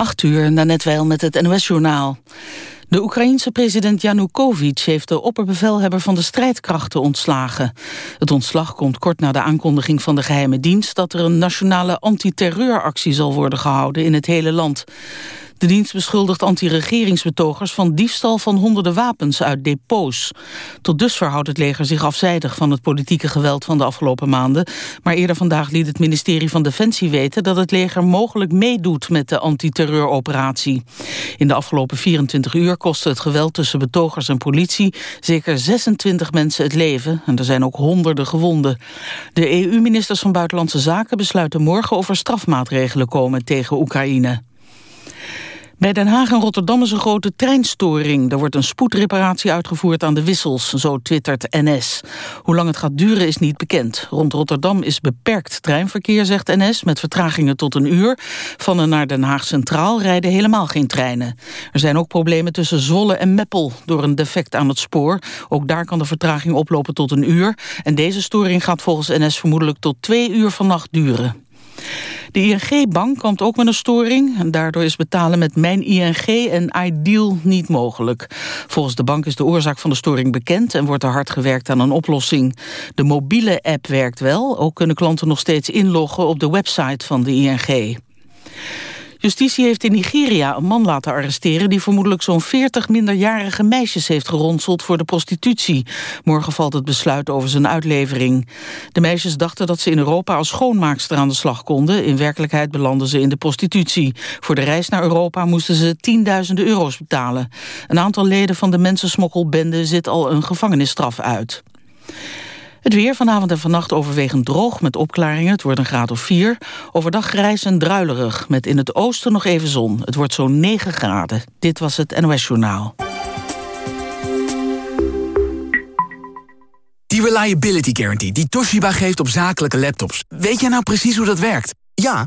8 uur, net wel met het NOS-journaal. De Oekraïense president Janukovic heeft de opperbevelhebber van de strijdkrachten ontslagen. Het ontslag komt kort na de aankondiging van de geheime dienst... dat er een nationale antiterreuractie zal worden gehouden in het hele land. De dienst beschuldigt anti-regeringsbetogers van diefstal van honderden wapens uit depots. Tot dusver houdt het leger zich afzijdig van het politieke geweld van de afgelopen maanden. Maar eerder vandaag liet het ministerie van Defensie weten dat het leger mogelijk meedoet met de antiterreuroperatie. In de afgelopen 24 uur kostte het geweld tussen betogers en politie zeker 26 mensen het leven en er zijn ook honderden gewonden. De EU-ministers van Buitenlandse Zaken besluiten morgen of er strafmaatregelen komen tegen Oekraïne. Bij Den Haag en Rotterdam is een grote treinstoring. Er wordt een spoedreparatie uitgevoerd aan de wissels, zo twittert NS. Hoe lang het gaat duren is niet bekend. Rond Rotterdam is beperkt treinverkeer, zegt NS, met vertragingen tot een uur. Van en naar Den Haag Centraal rijden helemaal geen treinen. Er zijn ook problemen tussen Zolle en Meppel door een defect aan het spoor. Ook daar kan de vertraging oplopen tot een uur. En deze storing gaat volgens NS vermoedelijk tot twee uur vannacht duren. De ING-bank komt ook met een storing. En daardoor is betalen met Mijn ING en Ideal niet mogelijk. Volgens de bank is de oorzaak van de storing bekend... en wordt er hard gewerkt aan een oplossing. De mobiele app werkt wel. Ook kunnen klanten nog steeds inloggen op de website van de ING. Justitie heeft in Nigeria een man laten arresteren... die vermoedelijk zo'n 40 minderjarige meisjes heeft geronseld voor de prostitutie. Morgen valt het besluit over zijn uitlevering. De meisjes dachten dat ze in Europa als schoonmaakster aan de slag konden. In werkelijkheid belanden ze in de prostitutie. Voor de reis naar Europa moesten ze tienduizenden euro's betalen. Een aantal leden van de mensensmokkelbende zit al een gevangenisstraf uit. Het weer vanavond en vannacht overwegend droog met opklaringen. Het wordt een graad of 4. Overdag grijs en druilerig met in het oosten nog even zon. Het wordt zo'n 9 graden. Dit was het NOS Journaal. Die Reliability Guarantee die Toshiba geeft op zakelijke laptops. Weet jij nou precies hoe dat werkt? Ja,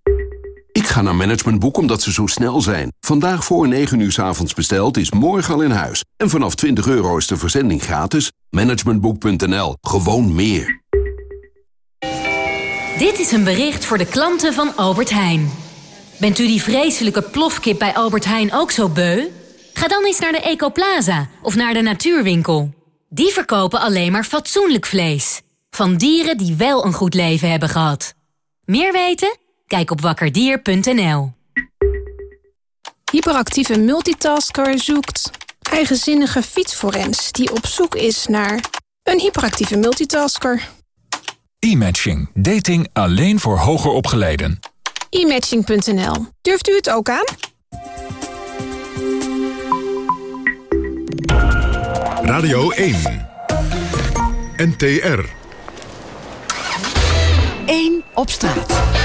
Ik ga naar Managementboek omdat ze zo snel zijn. Vandaag voor 9 uur s avonds besteld is morgen al in huis. En vanaf 20 euro is de verzending gratis. Managementboek.nl. Gewoon meer. Dit is een bericht voor de klanten van Albert Heijn. Bent u die vreselijke plofkip bij Albert Heijn ook zo beu? Ga dan eens naar de Ecoplaza of naar de Natuurwinkel. Die verkopen alleen maar fatsoenlijk vlees. Van dieren die wel een goed leven hebben gehad. Meer weten? Kijk op wakkerdier.nl. Hyperactieve multitasker zoekt eigenzinnige fietsforens... die op zoek is naar een hyperactieve multitasker. E-matching. Dating alleen voor hoger opgeleiden. E-matching.nl. Durft u het ook aan? Radio 1. NTR. 1 op straat.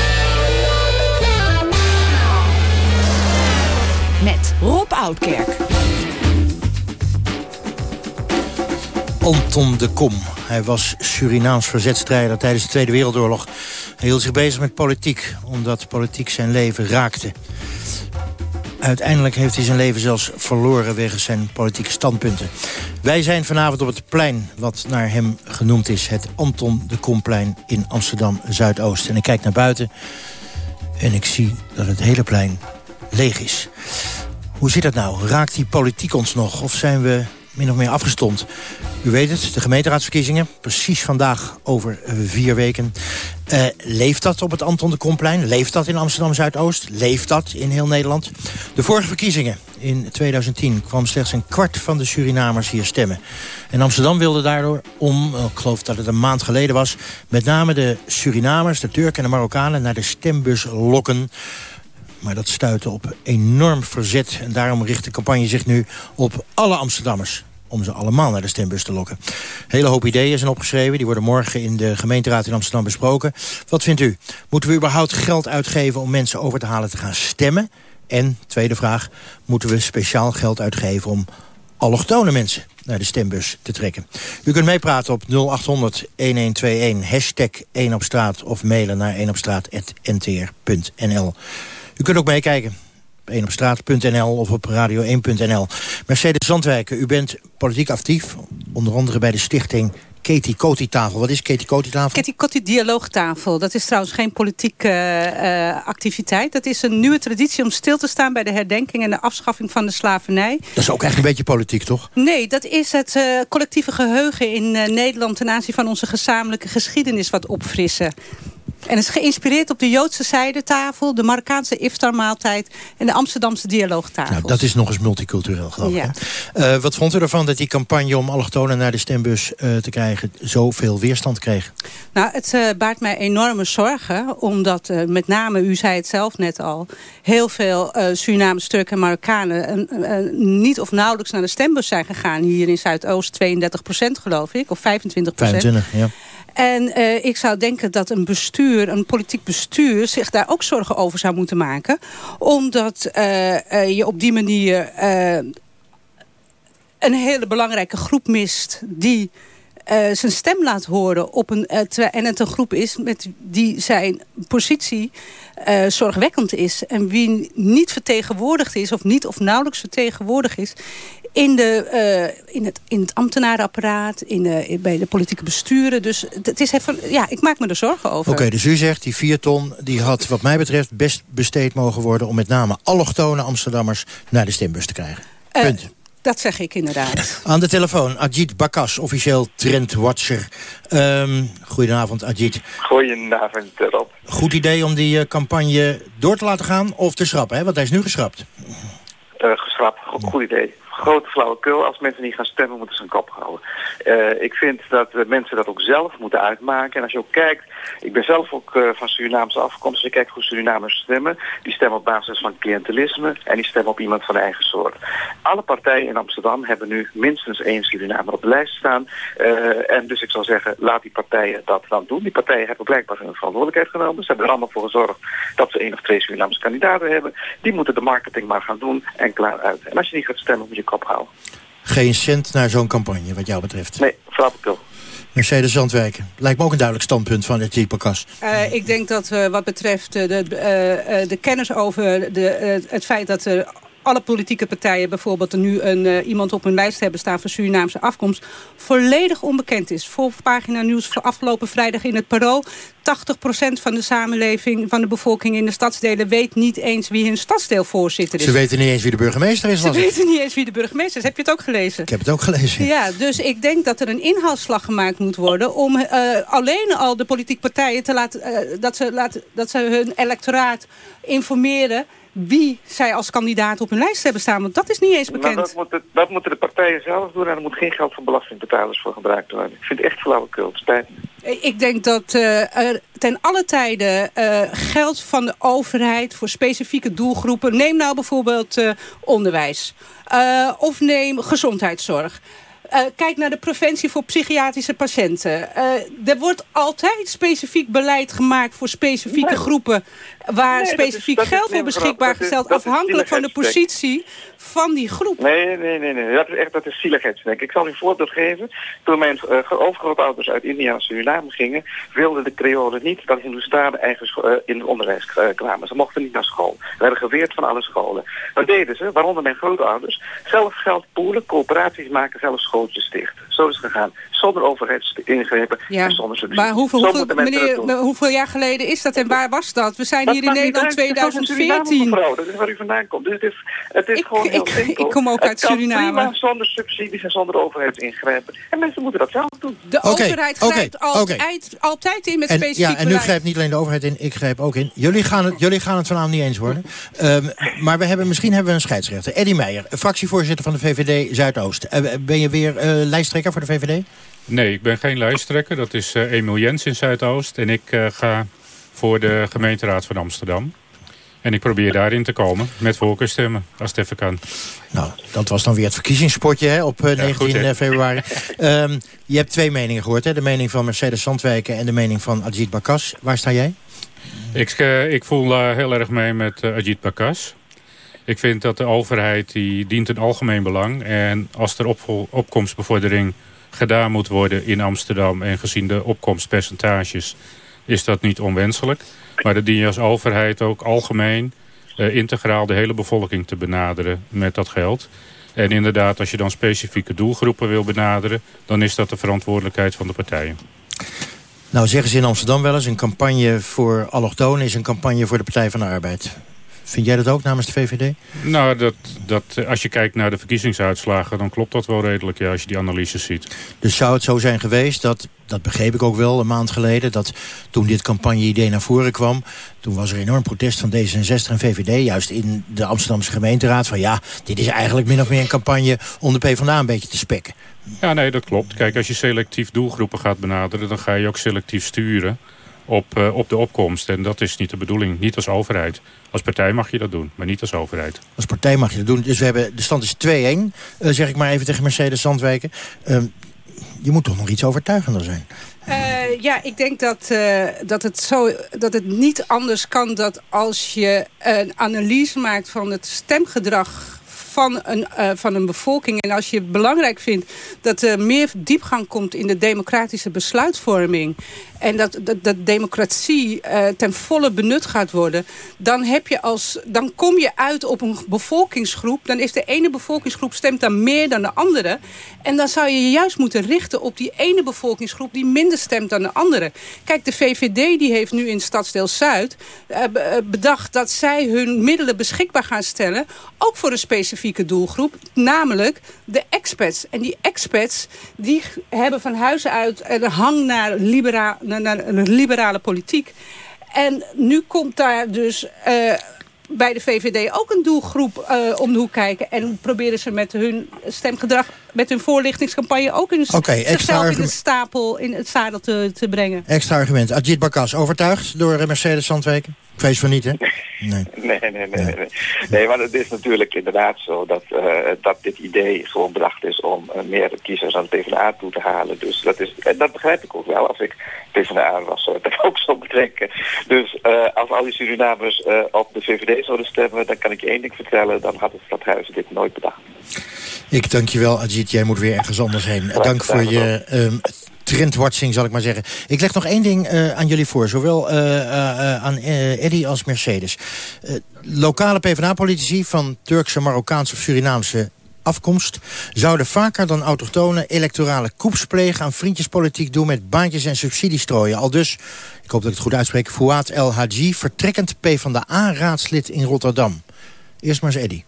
Rob Oudkerk. Anton de Kom. Hij was Surinaams verzetstrijder tijdens de Tweede Wereldoorlog. Hij hield zich bezig met politiek, omdat politiek zijn leven raakte. Uiteindelijk heeft hij zijn leven zelfs verloren wegens zijn politieke standpunten. Wij zijn vanavond op het plein wat naar hem genoemd is. Het Anton de Komplein in Amsterdam-Zuidoost. En ik kijk naar buiten en ik zie dat het hele plein leeg is. Hoe zit dat nou? Raakt die politiek ons nog? Of zijn we min of meer afgestomd? U weet het, de gemeenteraadsverkiezingen. Precies vandaag over vier weken. Uh, leeft dat op het Anton de Komplein? Leeft dat in Amsterdam-Zuidoost? Leeft dat in heel Nederland? De vorige verkiezingen in 2010 kwam slechts een kwart van de Surinamers hier stemmen. En Amsterdam wilde daardoor om, oh, ik geloof dat het een maand geleden was... met name de Surinamers, de Turken en de Marokkanen naar de stembus lokken maar dat stuitte op enorm verzet. En daarom richt de campagne zich nu op alle Amsterdammers om ze allemaal naar de stembus te lokken. hele hoop ideeën zijn opgeschreven. Die worden morgen in de gemeenteraad in Amsterdam besproken. Wat vindt u? Moeten we überhaupt geld uitgeven om mensen over te halen te gaan stemmen? En, tweede vraag, moeten we speciaal geld uitgeven om allochtone mensen naar de stembus te trekken. U kunt meepraten op 0800-1121, hashtag 1 op straat... of mailen naar 1opstraat.ntr.nl. U kunt ook meekijken op 1opstraat.nl of op radio1.nl. Mercedes Zandwijken, u bent politiek actief, onder andere bij de stichting Katie Coty tafel. Wat is Katie Coty tafel? Katie Coty dialoogtafel. Dat is trouwens geen politieke uh, activiteit. Dat is een nieuwe traditie om stil te staan bij de herdenking en de afschaffing van de slavernij. Dat is ook echt een beetje politiek, toch? Nee, dat is het uh, collectieve geheugen in uh, Nederland ten aanzien van onze gezamenlijke geschiedenis wat opfrissen. En is geïnspireerd op de Joodse zijdetafel, de Marokkaanse iftarmaaltijd en de Amsterdamse dialoogtafel. Nou, dat is nog eens multicultureel, geloof ik. Uh, wat vond u ervan dat die campagne om allochtonen naar de stembus uh, te krijgen zoveel weerstand kreeg? Nou, het uh, baart mij enorme zorgen, omdat met name, u zei het zelf net al, heel veel Surinamers, Turken en Marokkanen niet of nauwelijks naar de stembus zijn gegaan. Hier in Zuidoost 32 procent, geloof ik, of 25 procent. 25, ja. En uh, ik zou denken dat een bestuur, een politiek bestuur... zich daar ook zorgen over zou moeten maken. Omdat uh, uh, je op die manier een hele belangrijke groep mist... die zijn stem laat horen op een, en het een groep is met die zijn positie zorgwekkend is. En wie niet vertegenwoordigd is of niet of nauwelijks vertegenwoordigd is in, de, uh, in, het, in het ambtenarenapparaat, in de, bij de politieke besturen. Dus het is even, ja, ik maak me er zorgen over. Oké, okay, dus u zegt die vier ton die had wat mij betreft best besteed mogen worden... om met name allochtone Amsterdammers naar de stembus te krijgen. Punt. Uh, dat zeg ik inderdaad. Aan de telefoon, Ajit Bakas, officieel trendwatcher. Um, goedenavond, Ajit. Goedenavond, Rob. Goed idee om die uh, campagne door te laten gaan of te schrappen, hè? want hij is nu geschrapt. Uh, geschrapt, goed, goed idee grote flauwekul. Als mensen niet gaan stemmen, moeten ze een kop houden. Uh, ik vind dat mensen dat ook zelf moeten uitmaken. En als je ook kijkt, ik ben zelf ook uh, van Surinaamse afkomst. Dus ik kijk hoe Surinamers stemmen. Die stemmen op basis van cliëntelisme en die stemmen op iemand van eigen soort. Alle partijen in Amsterdam hebben nu minstens één Surinamer op de lijst staan. en dus ik zal zeggen, laat die partijen dat dan doen. Die partijen hebben blijkbaar hun verantwoordelijkheid genomen. Ze hebben er allemaal voor gezorgd dat ze één of twee Surinaamse kandidaten hebben. Die moeten de marketing maar gaan doen en klaar uit. En als je niet gaat stemmen, moet je kop houden. Geen cent naar zo'n campagne, wat jou betreft? Nee, flauwekul. Mercedes Zandwijken. Lijkt me ook een duidelijk standpunt van het Jeeperkas. Uh, ik denk dat uh, wat betreft de, de, uh, de kennis over de, het feit dat er alle politieke partijen bijvoorbeeld er nu een, uh, iemand op hun lijst hebben staan van Surinaamse afkomst, volledig onbekend is. Volgpagina nieuws voor afgelopen vrijdag in het Parool. 80% van de samenleving, van de bevolking in de stadsdelen weet niet eens wie hun stadsdeelvoorzitter is. Ze weten niet eens wie de burgemeester is. Ze weten niet eens wie de burgemeester is. Heb je het ook gelezen? Ik heb het ook gelezen. Ja, dus ik denk dat er een inhaalslag gemaakt moet worden om uh, alleen al de politieke partijen te laten, uh, dat, ze laten, dat ze hun electoraat informeren wie zij als kandidaat op hun lijst hebben staan. Want dat is niet eens bekend. dat, moet dat, moeten de partijen zelf doen. En er moet geen geld van belastingbetalers voor gebruikt worden. Ik vind het echt flauwekul. Spijt Ik denk dat uh, er ten alle tijden uh, geld van de overheid voor specifieke doelgroepen... neem nou bijvoorbeeld uh, onderwijs. of neem gezondheidszorg. Uh, kijk naar de preventie voor psychiatrische patiënten. Uh, er wordt altijd specifiek beleid gemaakt voor specifieke nee. groepen... waar nee, specifiek is, geld voor beschikbaar gesteld... afhankelijk van de positie van die groep. Nee, nee, nee. nee. Dat is echt dat is zieligheidsdenk. Ik zal u een voorbeeld geven. Toen mijn uh, overgrootouders uit India en Suriname gingen... wilden de Creolen niet dat Hindoestanen eigen uh, in het onderwijs uh, kwamen. Ze mochten niet naar school. Ze werden geweerd van alle scholen. Wat deden ze, waaronder mijn grootouders... zelf geld poelen, coöperaties maken, zelf schooltjes dicht. Zo is het gegaan. Zonder overheidsingrepen ja. en zonder subsidie. Maar hoeveel, hoeveel, meneer, hoeveel jaar geleden is dat en waar was dat? We zijn dat hier in Nederland 2014. Dat is waar u vandaan komt. Dus het is, het is ik, gewoon heel ik, simpel. Ik kom ook het uit Suriname. Prima zonder subsidies en zonder overheidsingrepen. En mensen moeten dat zelf doen. De okay, overheid grijpt okay, altijd, okay. altijd in met en, specifiek Ja, en nu grijpt niet alleen de overheid in, ik grijp ook in. Jullie gaan het, jullie gaan het vanavond niet eens worden. Um, maar we hebben, misschien hebben we een scheidsrechter. Eddie Meijer, fractievoorzitter van de VVD Zuidoost. Uh, ben je weer uh, lijsttrekker voor de VVD? Nee, ik ben geen lijsttrekker. Dat is uh, Emiel Jens in Zuidoost. En ik uh, ga voor de gemeenteraad van Amsterdam. En ik probeer daarin te komen met voorkeurstemmen, als het even kan. Nou, dat was dan weer het verkiezingspotje hè, op uh, 19 ja, goed, februari. um, je hebt twee meningen gehoord, hè? de mening van Mercedes Zandwijken en de mening van Ajit Bakas. Waar sta jij? Ik, ik voel uh, heel erg mee met Ajit Bakas. Ik vind dat de overheid die dient een algemeen belang. En als er opkomstbevordering gedaan moet worden in Amsterdam... en gezien de opkomstpercentages is dat niet onwenselijk. Maar dan dien je als overheid ook algemeen... Uh, integraal de hele bevolking te benaderen met dat geld. En inderdaad, als je dan specifieke doelgroepen wil benaderen... dan is dat de verantwoordelijkheid van de partijen. Nou zeggen ze in Amsterdam wel eens... een campagne voor allochtonen is een campagne voor de Partij van de Arbeid. Vind jij dat ook namens de VVD? Nou, dat, dat, als je kijkt naar de verkiezingsuitslagen... dan klopt dat wel redelijk, ja, als je die analyses ziet. Dus zou het zo zijn geweest dat, dat begreep ik ook wel een maand geleden... dat toen dit campagne-idee naar voren kwam... toen was er enorm protest van D66 en VVD... juist in de Amsterdamse gemeenteraad van... ja, dit is eigenlijk min of meer een campagne om de PvdA een beetje te spekken. Ja, nee, dat klopt. Kijk, als je selectief doelgroepen gaat benaderen... dan ga je ook selectief sturen op, uh, op de opkomst. En dat is niet de bedoeling, niet als overheid. Als partij mag je dat doen, maar niet als overheid. Als partij mag je dat doen. Dus we hebben, de stand is 2-1, uh, eh, zeg ik maar even tegen Mercedes Zandwijken. Uh, je moet toch nog iets overtuigender zijn? Uh, ja, ik denk dat, uh, dat, het zo, dat het niet anders kan... dat als je een analyse maakt van het stemgedrag van een, uh, van een bevolking. En als je belangrijk vindt dat er meer diepgang komt in de democratische besluitvorming en dat, dat, democratie uh, ten volle benut gaat worden... Dan, heb je als, dan kom je uit op een bevolkingsgroep. Dan is de ene bevolkingsgroep stemt dan meer dan de andere. En dan zou je je juist moeten richten op die ene bevolkingsgroep... die minder stemt dan de andere. Kijk, de VVD die heeft nu in Stadsdeel Zuid uh, bedacht... dat zij hun middelen beschikbaar gaan stellen... ook voor een specifieke doelgroep, namelijk de expats. En die expats die hebben van huis uit een hang naar liberaal naar, naar een liberale politiek. En nu komt daar dus uh, bij de VVD ook een doelgroep uh, om de hoek kijken. En proberen ze met hun stemgedrag, met hun voorlichtingscampagne... ook in, okay, zichzelf in het stapel, in het zadel te, te brengen. Extra argument. Ajit Bakas, overtuigd door Mercedes Zandweken? Vrees van niet, hè? Nee. nee, nee, nee, nee. Nee, maar het is natuurlijk inderdaad zo dat, uh, dat dit idee gewoon bedacht is om uh, meer kiezers aan de PvdA toe te halen. Dus dat, is, en dat begrijp ik ook wel. Als ik PvdA was, zou ik dat ook zo betrekken. Dus uh, als al die Surinamers op de VVD zouden stemmen, dan kan ik je één ding vertellen. Dan had het stadhuis dit nooit bedacht. Ik dank je wel, Ajit. Jij moet weer ergens anders heen. Dank voor je um, trendwatching, zal ik maar zeggen. Ik leg nog één ding uh, aan jullie voor. Zowel uh, uh, aan Eddy als Mercedes. lokale PvdA-politici van Turkse, Marokkaanse of Surinaamse afkomst... zouden vaker dan autochtone electorale koeps plegen... aan vriendjespolitiek doen met baantjes en subsidies strooien. Al dus, ik hoop dat ik het goed uitspreek... Fouad El Hadji, vertrekkend PvdA-raadslid in Rotterdam. Eerst maar eens Eddy.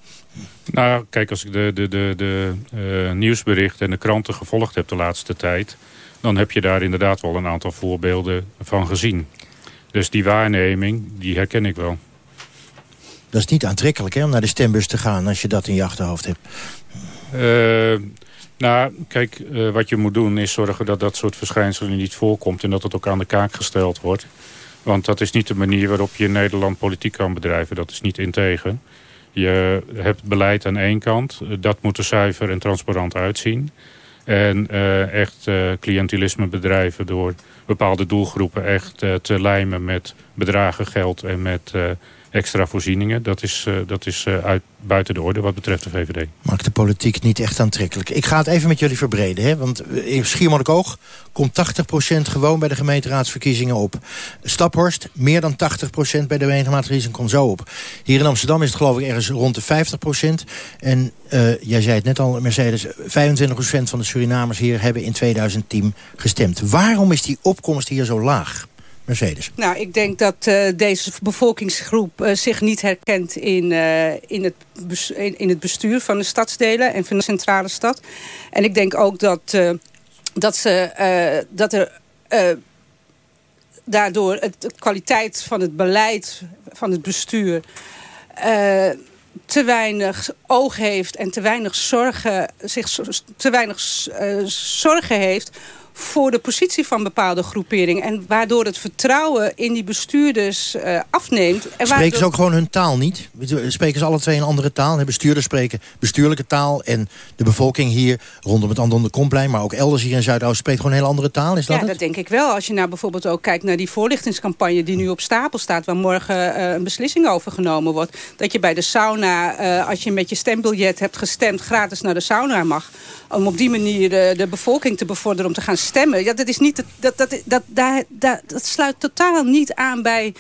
Nou, kijk, als ik de, de, de, de nieuwsberichten en de kranten gevolgd heb de laatste tijd dan heb je daar inderdaad wel een aantal voorbeelden van gezien. Dus die waarneming, die herken ik wel. Dat is niet aantrekkelijk hè, om naar de stembus te gaan als je dat in je achterhoofd hebt. Uh, nou, kijk, uh, wat je moet doen is zorgen dat dat soort verschijnselen niet voorkomt... en dat het ook aan de kaak gesteld wordt. Want dat is niet de manier waarop je in Nederland politiek kan bedrijven. Dat is niet integer. Je hebt beleid aan één kant. Dat moet er zuiver en transparant uitzien. En uh, echt uh, cliëntelisme bedrijven door bepaalde doelgroepen echt uh, te lijmen met bedragen geld en met extra voorzieningen. Dat is, uh, dat is uh, uit, buiten de orde wat betreft de VVD. Maakt de politiek niet echt aantrekkelijk. Ik ga het even met jullie verbreden. Hè? Want in Schiermonnikoog komt 80% gewoon bij de gemeenteraadsverkiezingen op. Staphorst meer dan 80% bij de gemeenteraadsverkiezingen komt zo op. Hier in Amsterdam is het geloof ik ergens rond de 50%. En jij zei het net al, Mercedes, 25% van de Surinamers hier hebben in 2010 gestemd. Waarom is die opkomst hier zo laag? Nou, ik denk dat uh, deze bevolkingsgroep uh, zich niet herkent in, uh, in, het in het bestuur van de stadsdelen en van de centrale stad. En ik denk ook dat, dat, ze, dat er daardoor het, de kwaliteit van het beleid van het bestuur te weinig oog heeft en te weinig zorgen, zich te weinig zorgen heeft voor de positie van bepaalde groeperingen. En waardoor het vertrouwen in die bestuurders uh, afneemt. En Spreken waardoor... ze ook gewoon hun taal niet? Spreken ze alle twee een andere taal? De bestuurders spreken bestuurlijke taal. En de bevolking hier rondom het Andon de Komplein... maar ook elders hier in Zuidoost spreekt gewoon een hele andere taal. Is dat ja, dat denk ik wel. Als je nou bijvoorbeeld ook kijkt naar die voorlichtingscampagne... die nu op stapel staat, waar morgen uh, een beslissing over genomen wordt. Dat je bij de sauna, uh, als je met je stembiljet hebt gestemd... gratis naar de sauna mag om op die manier de, de, bevolking te bevorderen om te gaan stemmen. Ja, dat, is niet, dat, dat, dat, dat, dat, dat sluit totaal niet aan bij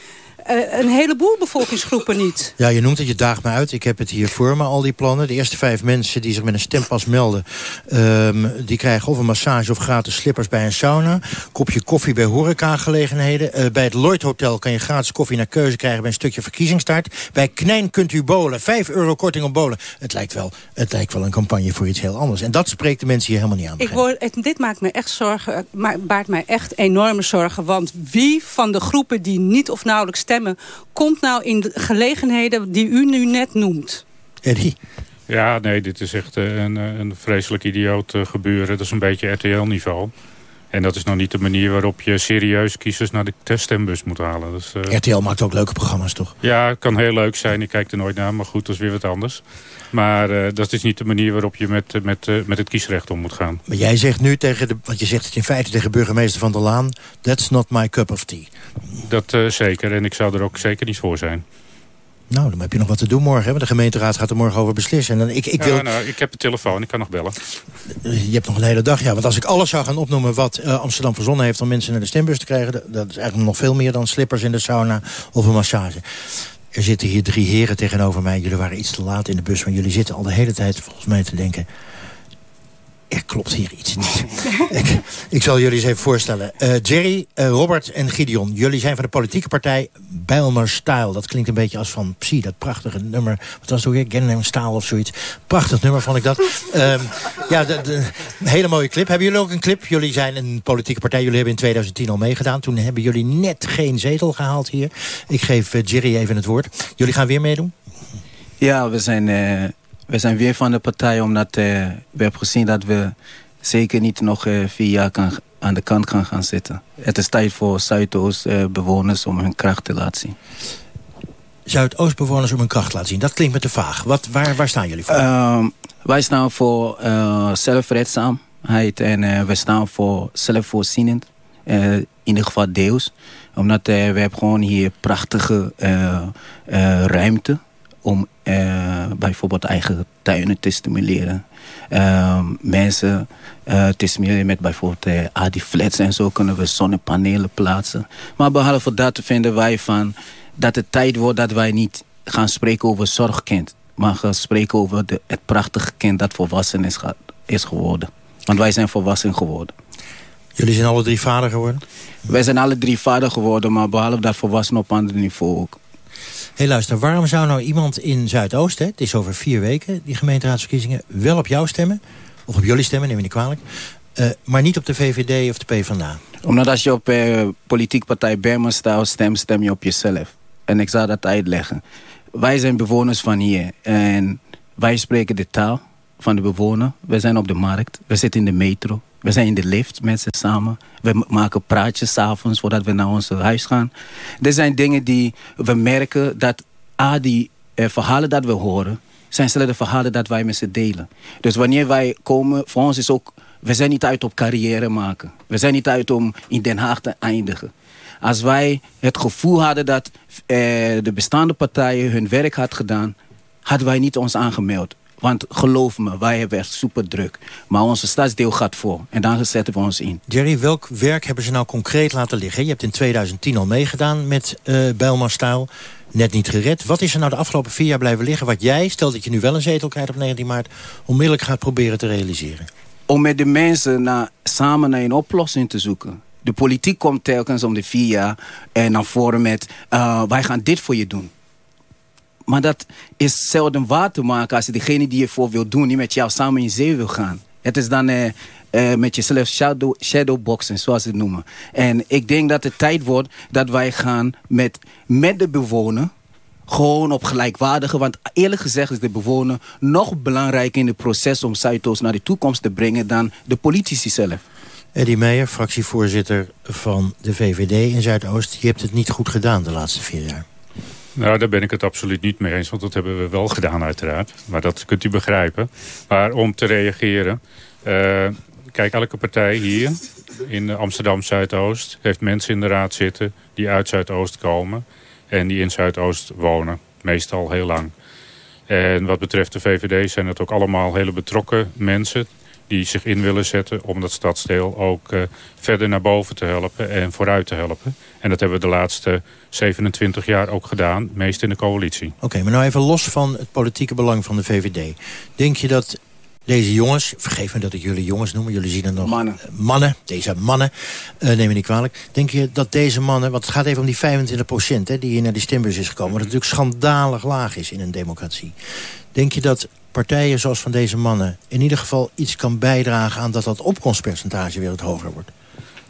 uh, een heleboel bevolkingsgroepen niet. Ja, je noemt het, je daagt me uit. Ik heb het hier voor me, al die plannen. De eerste vijf mensen die zich met een stempas melden... Um, die krijgen of een massage of gratis slippers bij een sauna. Kopje koffie bij horecagelegenheden. Uh, bij het Lloyd Hotel kan je gratis koffie naar keuze krijgen... bij een stukje verkiezingstaart. Bij Knijn kunt u bolen. Vijf euro korting op bolen. Het lijkt, wel, het lijkt wel een campagne voor iets heel anders. En dat spreekt de mensen hier helemaal niet aan. Ik word, dit maakt me echt zorgen, baart mij echt enorme zorgen. Want wie van de groepen die niet of nauwelijks stemmen komt nou in de gelegenheden die u nu net noemt? Eddie? Ja, nee, dit is echt eh, een, eh, een vreselijk idioot eh, gebeuren. Dat is een beetje RTL-niveau. En dat is nog niet de manier waarop je serieus kiezers naar de teststembus moet halen. Dus, uh... RTL maakt ook leuke programma's, toch? Ja, het kan heel leuk zijn. Ik kijk er nooit naar, maar goed, dat is weer wat anders. Maar uh, dat is niet de manier waarop je met, met, uh, met het kiesrecht om moet gaan. Maar jij zegt nu tegen de, want je zegt het in feite tegen burgemeester Van der Laan... that's not my cup of tea. Dat uh, zeker, en ik zou er ook zeker niet voor zijn. Nou, dan heb je nog wat te doen morgen. Hè? Want de gemeenteraad gaat er morgen over beslissen. En dan, ik, ik, wil... ja, nou, ik heb de telefoon, ik kan nog bellen. Je hebt nog een hele dag, ja. Want als ik alles zou gaan opnoemen wat uh, Amsterdam verzonnen heeft... om mensen naar de stembus te krijgen... dat is eigenlijk nog veel meer dan slippers in de sauna of een massage. Er zitten hier drie heren tegenover mij. Jullie waren iets te laat in de bus, want jullie zitten al de hele tijd volgens mij te denken er klopt hier iets niet. ik, ik, zal jullie eens even voorstellen. Uh, Jerry, uh, Robert en Gideon. Jullie zijn van de politieke partij Bijlmer Style. Dat klinkt een beetje als van Psi, dat prachtige nummer. Wat was het ook weer? Gangnam Style of zoiets. Prachtig nummer vond ik dat. um, ja, de, een hele mooie clip. Hebben jullie ook een clip? Jullie zijn een politieke partij. Jullie hebben in 2010 al meegedaan. Toen hebben jullie net geen zetel gehaald hier. Ik geef uh, Jerry even het woord. Jullie gaan weer meedoen? Ja, we zijn we zijn weer van de partij omdat uh, we hebben gezien dat we zeker niet nog uh, vier jaar kan, aan de kant gaan gaan zitten. Het is tijd voor Zuidoost-bewoners om hun kracht te laten zien. Zuidoost-bewoners om hun kracht te laten zien. Dat klinkt me te vaag. Wat, waar, waar staan jullie voor? Uh, wij staan voor zelfredzaamheid en we staan voor zelfvoorzienend. in ieder geval deels. Omdat we hebben gewoon hier prachtige ruimte om uh, bijvoorbeeld eigen tuinen te stimuleren. Uh, mensen uh, te stimuleren met bijvoorbeeld uh, AD-flats en zo kunnen we zonnepanelen plaatsen. Maar behalve dat vinden wij van dat het tijd wordt dat wij niet gaan spreken over zorgkind. Maar gaan spreken over de, het prachtige kind dat volwassen is, is geworden. Want wij zijn volwassen geworden. Jullie zijn alle drie vader geworden? Wij zijn alle drie vader geworden, maar behalve dat volwassen op ander niveau ook hey, luister, waarom zou nou iemand in Zuidoost... Hè, het is over vier weken, die gemeenteraadsverkiezingen... wel op jou stemmen, of op jullie stemmen, neem me niet kwalijk... Uh, maar niet op de VVD of de PvdA? Omdat als je op uh, politieke partij Berman staat stemt, stem je op jezelf. En ik zal dat uitleggen. Wij zijn bewoners van hier. En wij spreken de taal van de bewoner. We zijn op de markt. We zitten in de metro. We zijn in de lift met z'n samen. We maken praatjes s'avonds voordat we naar ons huis gaan. Er zijn dingen die we merken dat... A, die eh, verhalen dat we horen... zijn de verhalen dat wij met ze delen. Dus wanneer wij komen, voor ons is ook... We zijn niet uit op carrière maken. We zijn niet uit om in Den Haag te eindigen. Als wij het gevoel hadden dat eh, de bestaande partijen hun werk had gedaan... hadden wij niet ons aangemeld. Want geloof me, wij hebben echt super druk. Maar onze stadsdeel gaat voor. En dan zetten we ons in. Jerry, welk werk hebben ze nou concreet laten liggen? Je hebt in 2010 al meegedaan met uh, Staal. Net niet gered. Wat is er nou de afgelopen vier jaar blijven liggen... wat jij, stel dat je nu wel een zetel krijgt op 19 maart... onmiddellijk gaat proberen te realiseren? Om met de mensen naar, samen naar een oplossing te zoeken. De politiek komt telkens om de vier jaar en naar voren met... Uh, wij gaan dit voor je doen. Maar dat is zelden waar te maken als degene die je voor wil doen... niet met jou samen in zee wil gaan. Het is dan uh, uh, met jezelf shadow, shadowboxen, zoals ze het noemen. En ik denk dat het tijd wordt dat wij gaan met, met de bewoner... gewoon op gelijkwaardige... want eerlijk gezegd is de bewoner nog belangrijker in het proces... om Zuidoost naar de toekomst te brengen dan de politici zelf. Eddie Meijer, fractievoorzitter van de VVD in Zuidoost. Je hebt het niet goed gedaan de laatste vier jaar. Nou, daar ben ik het absoluut niet mee eens. Want dat hebben we wel gedaan uiteraard. Maar dat kunt u begrijpen. Maar om te reageren... Uh, kijk, elke partij hier in Amsterdam Zuidoost... heeft mensen in de raad zitten die uit Zuidoost komen... en die in Zuidoost wonen. Meestal heel lang. En wat betreft de VVD zijn het ook allemaal hele betrokken mensen die zich in willen zetten om dat stadsdeel ook uh, verder naar boven te helpen en vooruit te helpen. En dat hebben we de laatste 27 jaar ook gedaan, meest in de coalitie. Oké, maar nou even los van het politieke belang van de VVD. Denk je dat deze jongens, vergeef me dat ik jullie jongens noem, jullie zien er nog... Mannen. mannen, deze mannen, uh, neem me niet kwalijk. Denk je dat deze mannen, want het gaat even om die 25 procent... die hier naar die stembus is gekomen, wat natuurlijk schandalig laag is in een democratie. Denk je dat partijen zoals van deze mannen... in ieder geval iets kan bijdragen aan dat dat opkomstpercentage weer wat hoger wordt?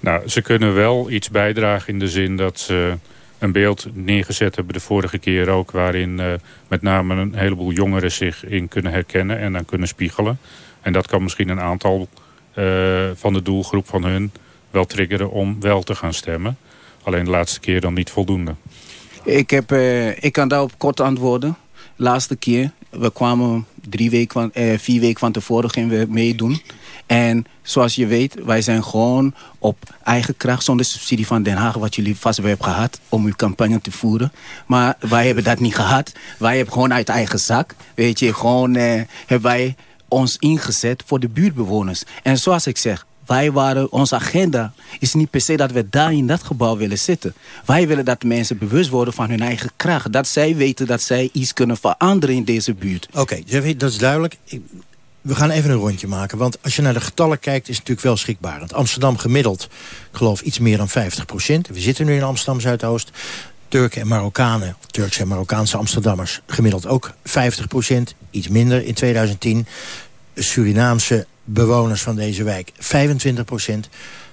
Nou, ze kunnen wel iets bijdragen in de zin dat ze een beeld neergezet hebben de vorige keer ook... waarin uh, met name een heleboel jongeren zich in kunnen herkennen en dan kunnen spiegelen. En dat kan misschien een aantal uh, van de doelgroep van hun wel triggeren om wel te gaan stemmen. Alleen de laatste keer dan niet voldoende. Ik, heb, uh, ik kan daarop kort antwoorden. Laatste keer, we kwamen drie weken, eh, vier weken van tevoren gingen we meedoen. En zoals je weet, wij zijn gewoon op eigen kracht... zonder subsidie van Den Haag, wat jullie vast hebben gehad... om uw campagne te voeren. Maar wij hebben dat niet gehad. Wij hebben gewoon uit eigen zak, weet je... gewoon eh, hebben wij ons ingezet voor de buurtbewoners. En zoals ik zeg, wij waren, onze agenda is niet per se dat we daar in dat gebouw willen zitten. Wij willen dat mensen bewust worden van hun eigen kracht. Dat zij weten dat zij iets kunnen veranderen in deze buurt. Oké, dat is duidelijk. We gaan even een rondje maken, want als je naar de getallen kijkt... is het natuurlijk wel schrikbarend. Amsterdam gemiddeld, ik geloof iets meer dan 50 procent. We zitten nu in Amsterdam Zuidoost. Turken en Marokkanen, Turkse en Marokkaanse Amsterdammers... gemiddeld ook 50 procent, iets minder in 2010. Surinaamse bewoners van deze wijk 25 procent.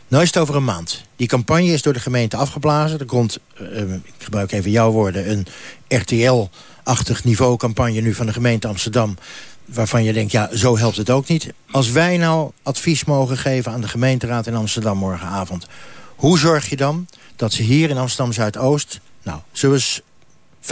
Nou is het over een maand. Die campagne is door de gemeente afgeblazen. Er komt, uh, ik gebruik even jouw woorden... een RTL-achtig niveau campagne nu van de gemeente Amsterdam waarvan je denkt, ja, zo helpt het ook niet. Als wij nou advies mogen geven aan de gemeenteraad in Amsterdam morgenavond... hoe zorg je dan dat ze hier in Amsterdam-Zuidoost... nou, zullen 50%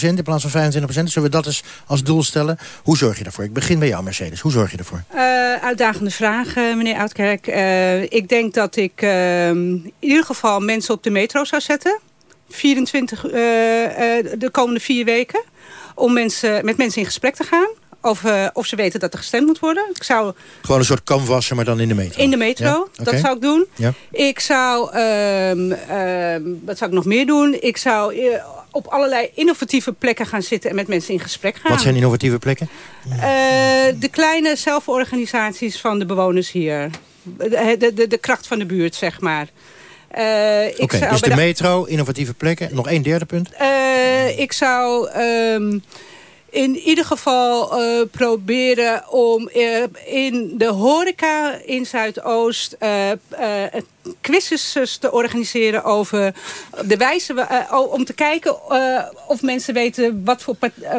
in plaats van 25% Zullen we dat eens als doel stellen? Hoe zorg je daarvoor? Ik begin bij jou, Mercedes. Hoe zorg je ervoor? Uh, uitdagende vraag, uh, meneer Oudkerk. Uh, ik denk dat ik in ieder geval mensen op de metro zou zetten. 24, de komende vier weken. Om mensen, met mensen in gesprek te gaan. Of, uh, of ze weten dat er gestemd moet worden. Ik zou... Gewoon een soort canvassen, maar dan in de metro? In de metro, dat zou ik doen. Ja. Ik zou, um, um, wat zou ik nog meer doen? Ik zou uh, op allerlei innovatieve plekken gaan zitten en met mensen in gesprek gaan. Wat zijn innovatieve plekken? Uh, de kleine zelforganisaties van de bewoners hier. De, de, de, de kracht van de buurt, zeg maar. Uh, Oké, okay, dus de, metro, innovatieve plekken. Nog één derde punt. Uh, ik zou... Um, in ieder geval uh, proberen om uh, in de horeca in Zuidoost uh, quizzes te organiseren over de wijze om te kijken of mensen weten wat, voor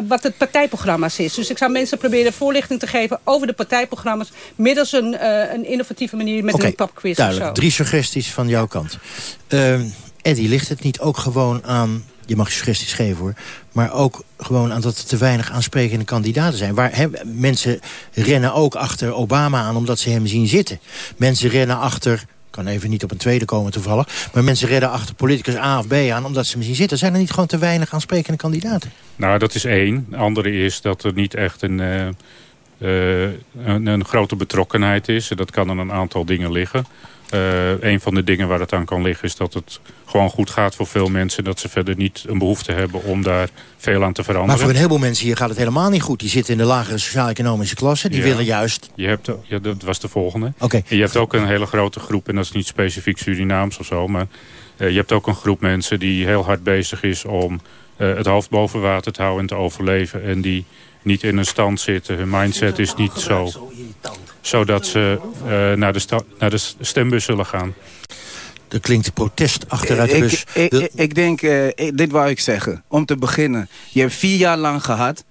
wat het partijprogramma's is. Dus ik zou mensen proberen voorlichting te geven over de partijprogramma's middels een, een innovatieve manier met een popquiz. Duidelijk, drie suggesties van jouw kant. Ehm, Eddie, ligt het niet ook gewoon aan je mag suggesties geven hoor. Maar ook gewoon aan dat er te weinig aansprekende kandidaten zijn. Waar, mensen rennen ook achter Obama aan omdat ze hem zien zitten. Mensen rennen achter kan even niet op een tweede komen toevallig. Maar mensen redden achter politicus A of B aan omdat ze hem zien zitten. Zijn er niet gewoon te weinig aansprekende kandidaten? Nou, dat is één. De andere is dat er niet echt een, uh, een, een, grote betrokkenheid is. Dat kan aan een aantal dingen liggen. Uh, een van de dingen waar het aan kan liggen is dat het gewoon goed gaat voor veel mensen. Dat ze verder niet een behoefte hebben om daar veel aan te veranderen. Maar voor een heleboel mensen hier gaat het helemaal niet goed. Die zitten in de lagere sociaal-economische klasse. Die willen juist... Je hebt, ja, dat was de volgende. Oké. Je hebt ook een hele grote groep, en dat is niet specifiek Surinaams of zo. Maar uh, je hebt ook een groep mensen die heel hard bezig is om uh, het hoofd boven water te houden en te overleven. En die niet in een stand zitten. Hun mindset is niet zo zodat ze uh, naar, de naar de stembus zullen gaan. Er klinkt protest achteruit de bus. Ik, ik, ik denk, uh, dit wou ik zeggen. Om te beginnen. Je hebt vier jaar lang gehad.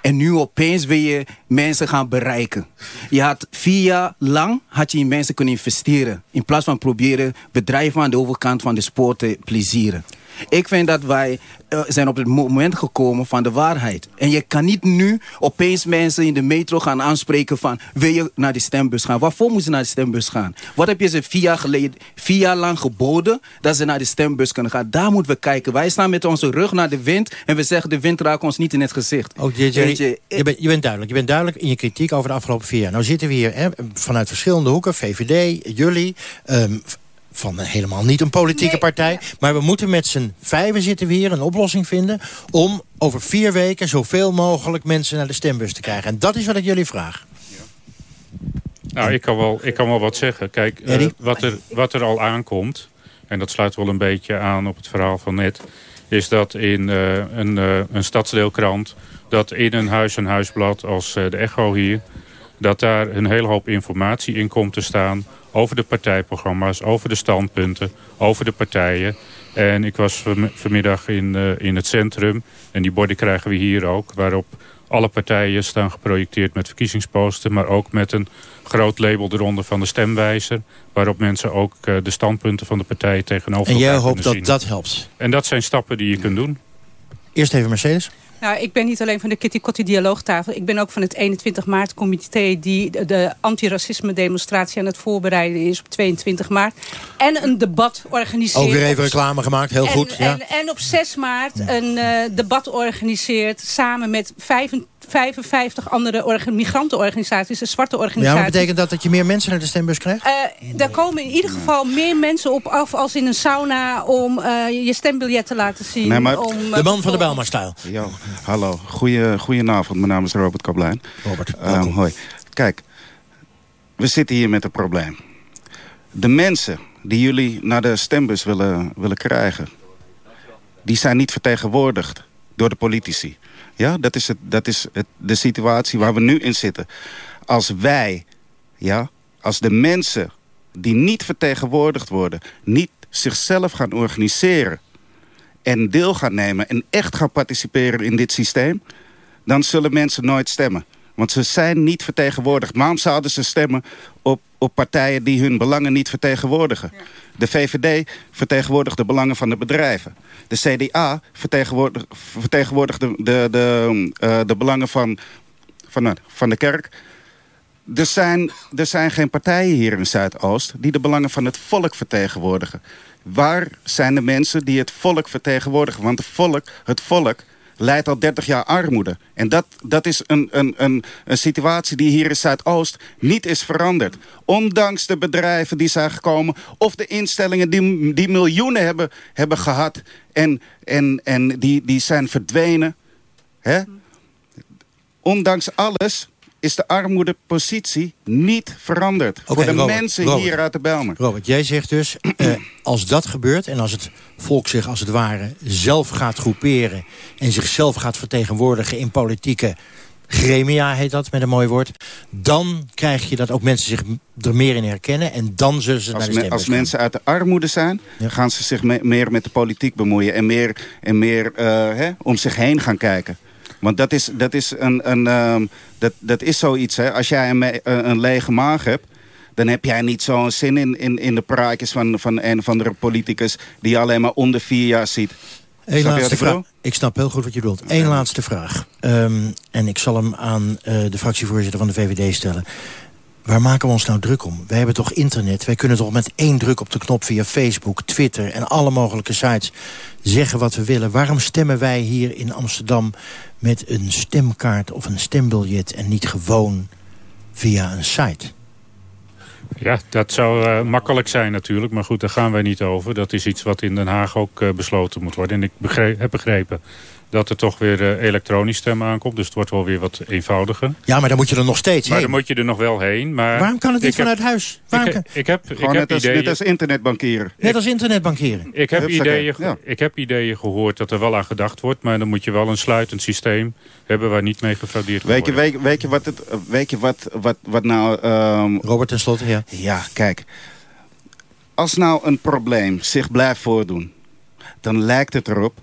En nu opeens wil je mensen gaan bereiken. Je had vier jaar lang had je in mensen kunnen investeren. In plaats van proberen bedrijven aan de overkant van de spoor te plezieren. Ik vind dat wij uh, zijn op het moment gekomen van de waarheid. En je kan niet nu opeens mensen in de metro gaan aanspreken van... wil je naar de stembus gaan? Waarvoor moeten ze naar de stembus gaan? Wat heb je ze vier jaar, geleden, vier jaar lang geboden dat ze naar de stembus kunnen gaan? Daar moeten we kijken. Wij staan met onze rug naar de wind en we zeggen de wind raakt ons niet in het gezicht. Oh, je, je, je, bent, je bent duidelijk. Je bent duidelijk in je kritiek over de afgelopen vier jaar. Nou zitten we hier hè, vanuit verschillende hoeken. VVD, jullie, um, van helemaal niet een politieke partij. Maar we moeten met z'n vijven zitten we hier een oplossing vinden... om over vier weken zoveel mogelijk mensen naar de stembus te krijgen. En dat is wat ik jullie vraag. Nou, ik kan wel, ik kan wel wat zeggen. Kijk, uh, wat, er, wat er al aankomt... en dat sluit wel een beetje aan op het verhaal van net... is dat in uh, een, uh, een stadsdeelkrant... dat in een huis-en-huisblad als de Echo hier... dat daar een hele hoop informatie in komt te staan over de partijprogramma's, over de standpunten, over de partijen. En ik was vanmiddag in, uh, in het centrum en die borden krijgen we hier ook... waarop alle partijen staan geprojecteerd met verkiezingsposten... maar ook met een groot label eronder van de stemwijzer... waarop mensen ook uh, de standpunten van de partijen tegenover En jij hoopt dat dat helpt? En dat zijn stappen die je kunt doen. Eerst even Mercedes. Nou, ik ben niet alleen van de Kitty Kotti dialoogtafel. Ik ben ook van het 21 maart comité die de, de antiracisme demonstratie aan het voorbereiden is op 22 maart. En een debat organiseert. Ook weer even reclame gemaakt, heel en, goed. Ja. En, en, op 6 maart een uh, debat organiseert samen met 25 55 andere migrantenorganisaties, de zwarte organisaties. Ja, maar betekent dat dat je meer mensen naar de stembus krijgt? Uh, daar komen in ieder geval meer mensen op af als in een sauna om uh, je stembiljet te laten zien. Nee, maar, om, uh, de man van de Belma-stijl. Ja, hallo. Goeie, goedenavond, mijn naam is Robert Kablijn. Robert, um, hoi. Kijk, we zitten hier met een probleem. De mensen die jullie naar de stembus willen, willen krijgen... die zijn niet vertegenwoordigd door de politici. Ja, dat is, het, dat is het, de situatie waar we nu in zitten. Als wij, ja, als de mensen die niet vertegenwoordigd worden... niet zichzelf gaan organiseren en deel gaan nemen... en echt gaan participeren in dit systeem... dan zullen mensen nooit stemmen. Want ze zijn niet vertegenwoordigd. Waarom zouden ze stemmen op, op partijen die hun belangen niet vertegenwoordigen? De VVD vertegenwoordigt de belangen van de bedrijven. De CDA vertegenwoordigt, de, de, de, uh, de belangen van, van, van de kerk. Er zijn, er zijn geen partijen hier in Zuidoost die de belangen van het volk vertegenwoordigen. Waar zijn de mensen die het volk vertegenwoordigen? Want het volk, het volk leidt al 30 jaar armoede. En dat, dat is een, een, een, een situatie die hier in Zuidoost niet is veranderd. Ondanks de bedrijven die zijn gekomen... of de instellingen die, die miljoenen hebben, hebben gehad... en, en, en die, die zijn verdwenen. Hè? Ondanks alles is de armoedepositie niet veranderd. Okay, voor de Robert, mensen Robert, hier uit de Bijlmer. Robert, jij zegt dus, uh, als dat gebeurt... en als het volk zich als het ware zelf gaat groeperen... en zichzelf gaat vertegenwoordigen in politieke gremia, heet dat met een mooi woord... dan krijg je dat ook mensen zich er meer in herkennen... en dan zullen ze als naar de me, Als mensen uit de armoede zijn, ja. gaan ze zich me, meer met de politiek bemoeien... en meer, en meer uh, hè, om zich heen gaan kijken. Want dat is, dat is, een, een, um, dat, dat is zoiets. Hè? Als jij een, een lege maag hebt, dan heb jij niet zo'n zin in, in, in de praatjes van, van een of andere politicus... die je alleen maar onder vier jaar ziet. Eén laatste vraag. Ik snap heel goed wat je bedoelt. Eén laatste vraag. Um, en ik zal hem aan uh, de fractievoorzitter van de VVD stellen. Waar maken we ons nou druk om? Wij hebben toch internet? Wij kunnen toch met één druk op de knop via Facebook, Twitter... en alle mogelijke sites zeggen wat we willen. Waarom stemmen wij hier in Amsterdam met een stemkaart of een stembiljet... en niet gewoon via een site? Ja, dat zou uh, makkelijk zijn natuurlijk. Maar goed, daar gaan wij niet over. Dat is iets wat in Den Haag ook uh, besloten moet worden. En ik heb begrepen dat er toch weer uh, elektronisch stemmen aankomt. Dus het wordt wel weer wat eenvoudiger. Ja, maar dan moet je er nog steeds maar heen. dan moet je er nog wel heen. Maar Waarom kan het niet vanuit heb, huis? Waarom ik, kan... ik heb, ik heb net, als, ideeën, net als internetbankieren. Net als internetbankieren. Ik heb, ideeën, ja. ik heb ideeën gehoord dat er wel aan gedacht wordt. Maar dan moet je wel een sluitend systeem hebben waar niet mee gefraudeerd wordt. Weet je, weet, weet je wat, het, weet je wat, wat, wat nou... Um, Robert tenslotte, ja. Ja, kijk. Als nou een probleem zich blijft voordoen... dan lijkt het erop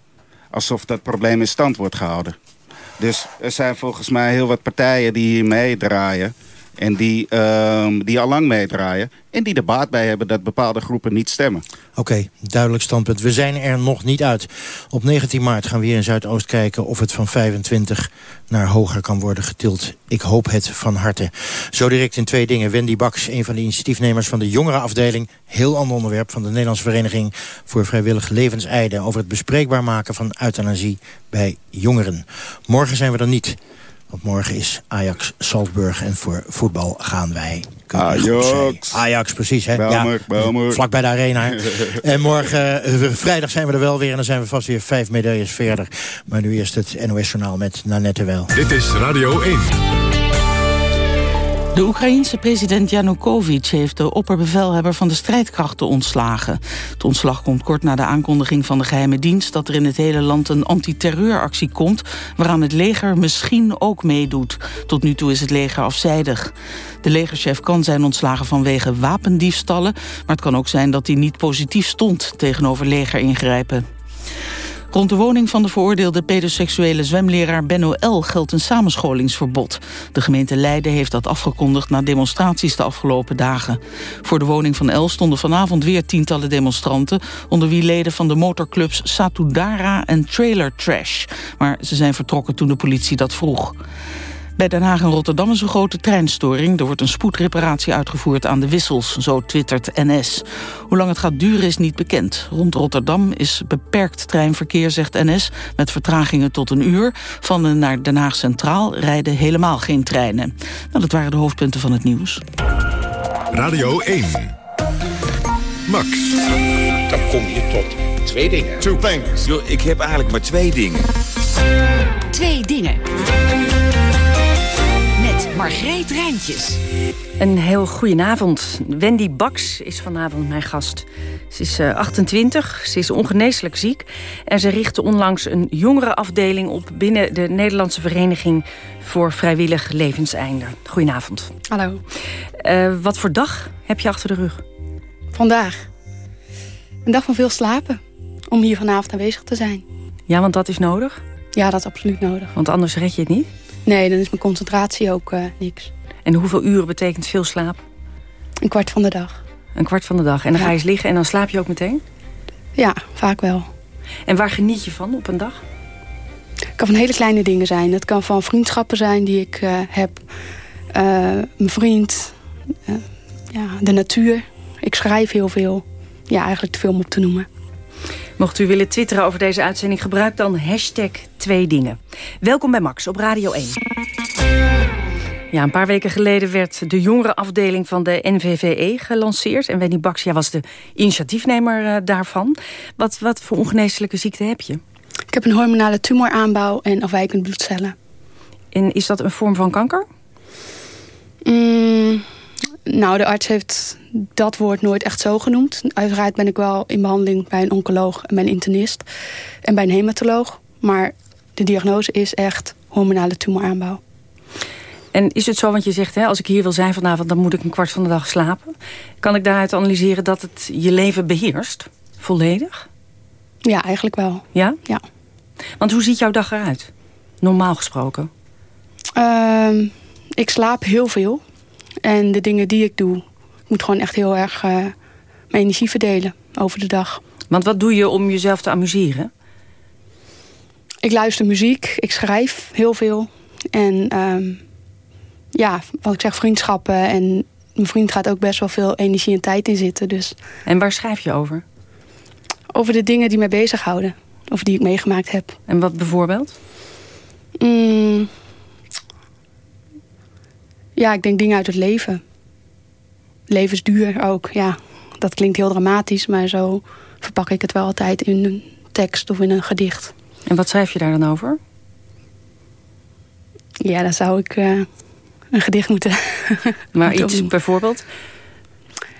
alsof dat probleem in stand wordt gehouden. Dus er zijn volgens mij heel wat partijen die hier meedraaien. En die, uh, die al lang meedraaien. En die er baat bij hebben dat bepaalde groepen niet stemmen. Oké, duidelijk standpunt. We zijn er nog niet uit. Op 19 maart gaan we hier in Zuidoost kijken of het van 25 naar hoger kan worden getild. Ik hoop het van harte. Zo direct in twee dingen. Wendy Baks, een van de initiatiefnemers van de jongerenafdeling. Heel ander onderwerp van de Nederlandse Vereniging voor Vrijwillig Levenseinde. Over het bespreekbaar maken van euthanasie bij jongeren. Morgen zijn we er niet. Want morgen is Ajax Salzburg en voor voetbal gaan wij... Ajax. Ajax, precies. Hè? Belmer, ja, Vlak bij de arena. en morgen, uh, vrijdag zijn we er wel weer... en dan zijn we vast weer vijf medailles verder. Maar nu eerst het NOS-journaal met Nanette Wel. Dit is Radio 1. De Oekraïense president Yanukovych heeft de opperbevelhebber van de strijdkrachten ontslagen. Het ontslag komt kort na de aankondiging van de geheime dienst... dat er in het hele land een antiterreuractie komt... waaraan het leger misschien ook meedoet. Tot nu toe is het leger afzijdig. De legerchef kan zijn ontslagen vanwege wapendiefstallen... maar het kan ook zijn dat hij niet positief stond tegenover legeringrijpen. Rond de woning van de veroordeelde pedoseksuele zwemleraar Benno L. geldt een samenscholingsverbod. De gemeente Leiden heeft dat afgekondigd na demonstraties de afgelopen dagen. Voor de woning van L stonden vanavond weer tientallen demonstranten... onder wie leden van de motorclubs Satudara en Trailer Trash. Maar ze zijn vertrokken toen de politie dat vroeg. Bij Den Haag en Rotterdam is een grote treinstoring. Er wordt een spoedreparatie uitgevoerd aan de wissels, zo twittert NS. Hoe lang het gaat duren is niet bekend. Rond Rotterdam is beperkt treinverkeer, zegt NS... met vertragingen tot een uur. Van en naar Den Haag Centraal rijden helemaal geen treinen. Nou, dat waren de hoofdpunten van het nieuws. Radio 1. Max. Dan kom je tot twee dingen. Two things. Yo, ik heb eigenlijk maar twee dingen. Twee dingen. Margreet Rijntjes. Een heel goedenavond. Wendy Baks is vanavond mijn gast. Ze is 28, ze is ongeneeslijk ziek... en ze richtte onlangs een jongerenafdeling op... binnen de Nederlandse Vereniging voor Vrijwillig Levenseinde. Goedenavond. Hallo. Uh, wat voor dag heb je achter de rug? Vandaag. Een dag van veel slapen. Om hier vanavond aanwezig te zijn. Ja, want dat is nodig? Ja, dat is absoluut nodig. Want anders red je het niet? Nee, dan is mijn concentratie ook uh, niks. En hoeveel uren betekent veel slaap? Een kwart van de dag. Een kwart van de dag. En dan ja. ga je eens liggen en dan slaap je ook meteen? Ja, vaak wel. En waar geniet je van op een dag? Het kan van hele kleine dingen zijn. Het kan van vriendschappen zijn die ik uh, heb. Uh, mijn vriend. ja, de natuur. Ik schrijf heel veel. Ja, eigenlijk te veel om op te noemen. Mocht u willen twitteren over deze uitzending, gebruik dan hashtag twee dingen. Welkom bij Max op Radio 1. Ja, een paar weken geleden werd de jongerenafdeling van de NVVE gelanceerd. En Wendy Baxia was de initiatiefnemer uh, daarvan. Wat, wat voor ongeneeslijke ziekte heb je? Ik heb een hormonale tumoraanbouw en afwijkende bloedcellen. En is dat een vorm van kanker? Mm, nou, de arts heeft dat woord nooit echt zo genoemd. Uiteraard ben ik wel in behandeling bij een oncoloog en bij een internist. En bij een hematoloog. Maar de diagnose is echt hormonale tumoraanbouw. En is het zo, want je zegt, hè, als ik hier wil zijn vanavond... dan moet ik een kwart van de dag slapen. Kan ik daaruit analyseren dat het je leven beheerst? Volledig? Ja, eigenlijk wel. Ja? Ja. Want hoe ziet jouw dag eruit? Normaal gesproken? Uh, ik slaap heel veel. En de dingen die ik doe... ik moet gewoon echt heel erg uh, mijn energie verdelen over de dag. Want wat doe je om jezelf te amuseren? Ik luister muziek, ik schrijf heel veel. En um, ja, wat ik zeg, vriendschappen. En mijn vriend gaat ook best wel veel energie en tijd in zitten. Dus. En waar schrijf je over? Over de dingen die mij bezighouden. Of die ik meegemaakt heb. En wat bijvoorbeeld? Mm, ja, ik denk dingen uit het leven. Levensduur ook, ja. Dat klinkt heel dramatisch, maar zo verpak ik het wel altijd in een tekst of in een gedicht. En wat schrijf je daar dan over? Ja, dan zou ik uh, een gedicht moeten... Maar iets doen. bijvoorbeeld?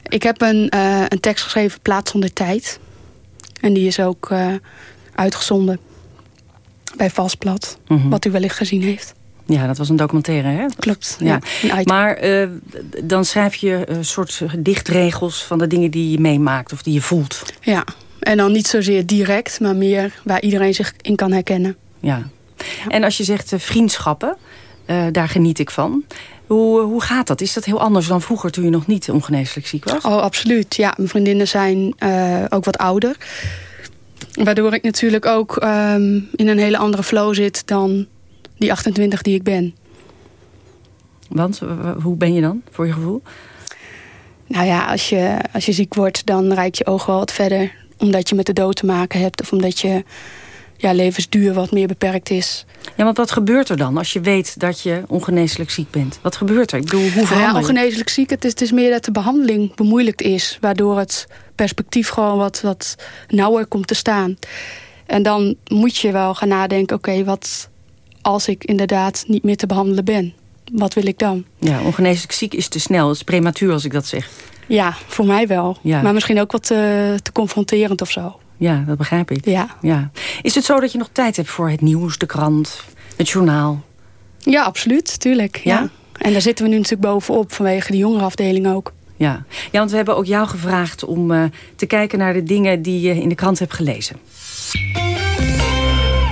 Ik heb een, uh, een tekst geschreven, Plaats zonder tijd. En die is ook uh, uitgezonden bij Valsplat. Mm -hmm. Wat u wellicht gezien heeft. Ja, dat was een documentaire, hè? Klopt, ja. ja. Maar uh, dan schrijf je een soort dichtregels van de dingen die je meemaakt of die je voelt. Ja, en dan niet zozeer direct, maar meer waar iedereen zich in kan herkennen. Ja. En als je zegt vriendschappen, daar geniet ik van. Hoe, hoe gaat dat? Is dat heel anders dan vroeger toen je nog niet ongeneeslijk ziek was? Oh, absoluut. Ja, mijn vriendinnen zijn ook wat ouder. Waardoor ik natuurlijk ook ehm, in een hele andere flow zit dan die 28 die ik ben. Want hoe ben je dan, voor je gevoel? Nou ja, als je, als je ziek wordt, dan rijdt je oog wel wat verder. Omdat je met de dood te maken hebt. Of omdat je ja, levensduur wat meer beperkt is. Ja, want wat gebeurt er dan als je weet dat je ongeneeslijk ziek bent? Wat gebeurt er? Ik bedoel, hoe verander ja, ongeneeslijk ziek, het is, het is meer dat de behandeling bemoeilijkt is. Waardoor het perspectief gewoon wat, wat nauwer komt te staan. En dan moet je wel gaan nadenken, oké, wat als ik inderdaad niet meer te behandelen ben? Wat wil ik dan? Ja, ongeneeslijk ziek is te snel. Het is prematuur als ik dat zeg. Ja, voor mij wel. Ja. Maar misschien ook wat te, te confronterend of zo. Ja, dat begrijp ik. Ja. ja. Is het zo dat je nog tijd hebt voor het nieuws, de krant, het journaal? Ja, absoluut. Tuurlijk. Ja. En daar zitten we nu natuurlijk bovenop vanwege de jongerenafdeling ook. Ja. ja, want we hebben ook jou gevraagd om uh, te kijken naar de dingen die je in de krant hebt gelezen.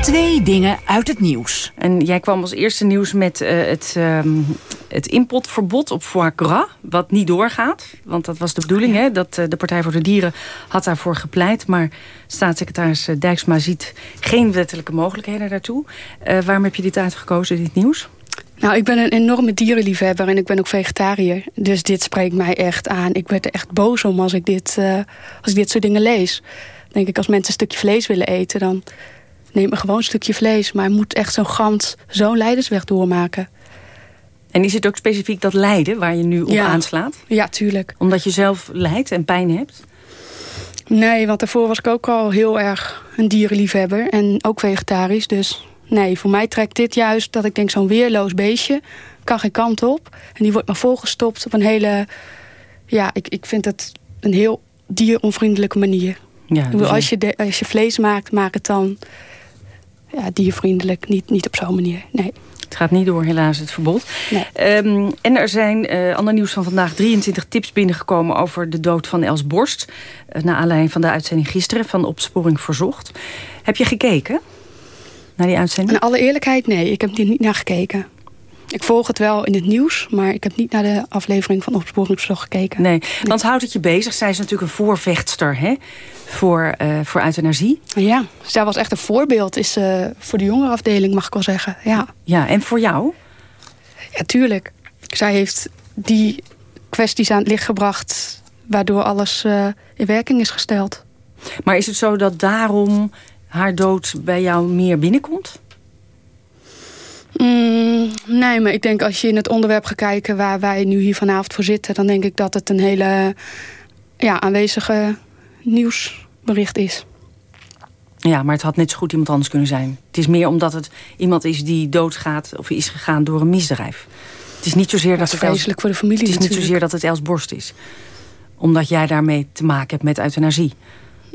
Twee dingen uit het nieuws. En jij kwam als eerste nieuws met uh, het, um, het importverbod op foie gras. Wat niet doorgaat. Want dat was de bedoeling. Hè? Dat, uh, de Partij voor de Dieren had daarvoor gepleit. Maar staatssecretaris Dijksma ziet geen wettelijke mogelijkheden daartoe. Uh, waarom heb je dit uitgekozen, dit nieuws? Nou, ik ben een enorme dierenliefhebber en ik ben ook vegetariër. Dus dit spreekt mij echt aan. Ik werd er echt boos om als ik dit, als ik dit soort dingen lees. denk ik, als mensen een stukje vlees willen eten... dan neem me gewoon een stukje vlees. Maar moet echt zo'n gans zo'n leidersweg doormaken. En is het ook specifiek dat lijden waar je nu op aanslaat? Ja, tuurlijk. Omdat je zelf lijdt en pijn hebt? Nee, want daarvoor was ik ook al heel erg een dierenliefhebber. En ook vegetarisch. Dus nee, voor mij trekt dit juist dat ik denk zo'n weerloos beestje... kan geen kant op. En die wordt maar volgestopt op een hele... Ja, ik, ik vind het een heel dieronvriendelijke manier. Ja, dus als, je de, als je vlees maakt, maak het dan ja, diervriendelijk. Niet, niet op zo'n manier, nee. Het gaat niet door, helaas, het verbod. Nee. Um, en er zijn, uh, ander nieuws van vandaag, 23 tips binnengekomen... over de dood van Els Borst. Uh, naar aanleiding van de uitzending gisteren van Opsporing Verzocht. Heb je gekeken naar die uitzending? In alle eerlijkheid, nee. Ik heb er niet naar gekeken. Ik volg het wel in het nieuws, maar ik heb niet naar de aflevering van Opsporingsverzocht gekeken. Nee, want houdt het je bezig? Zij is natuurlijk een voorvechtster hè? Voor, uh, voor euthanasie. Ja, zij was echt een voorbeeld is, uh, voor de jongerenafdeling, mag ik wel zeggen. Ja. ja, en voor jou? Ja, tuurlijk. Zij heeft die kwesties aan het licht gebracht... waardoor alles uh, in werking is gesteld. Maar is het zo dat daarom haar dood bij jou meer binnenkomt? Mm, nee, maar ik denk als je in het onderwerp gaat kijken... waar wij nu hier vanavond voor zitten... dan denk ik dat het een hele ja, aanwezige nieuwsbericht is. Ja, maar het had net zo goed iemand anders kunnen zijn. Het is meer omdat het iemand is die doodgaat... of is gegaan door een misdrijf. Het is niet zozeer dat, het vreselijk voor de familie Het is niet zozeer dat het Els Borst is. Omdat jij daarmee te maken hebt met euthanasie.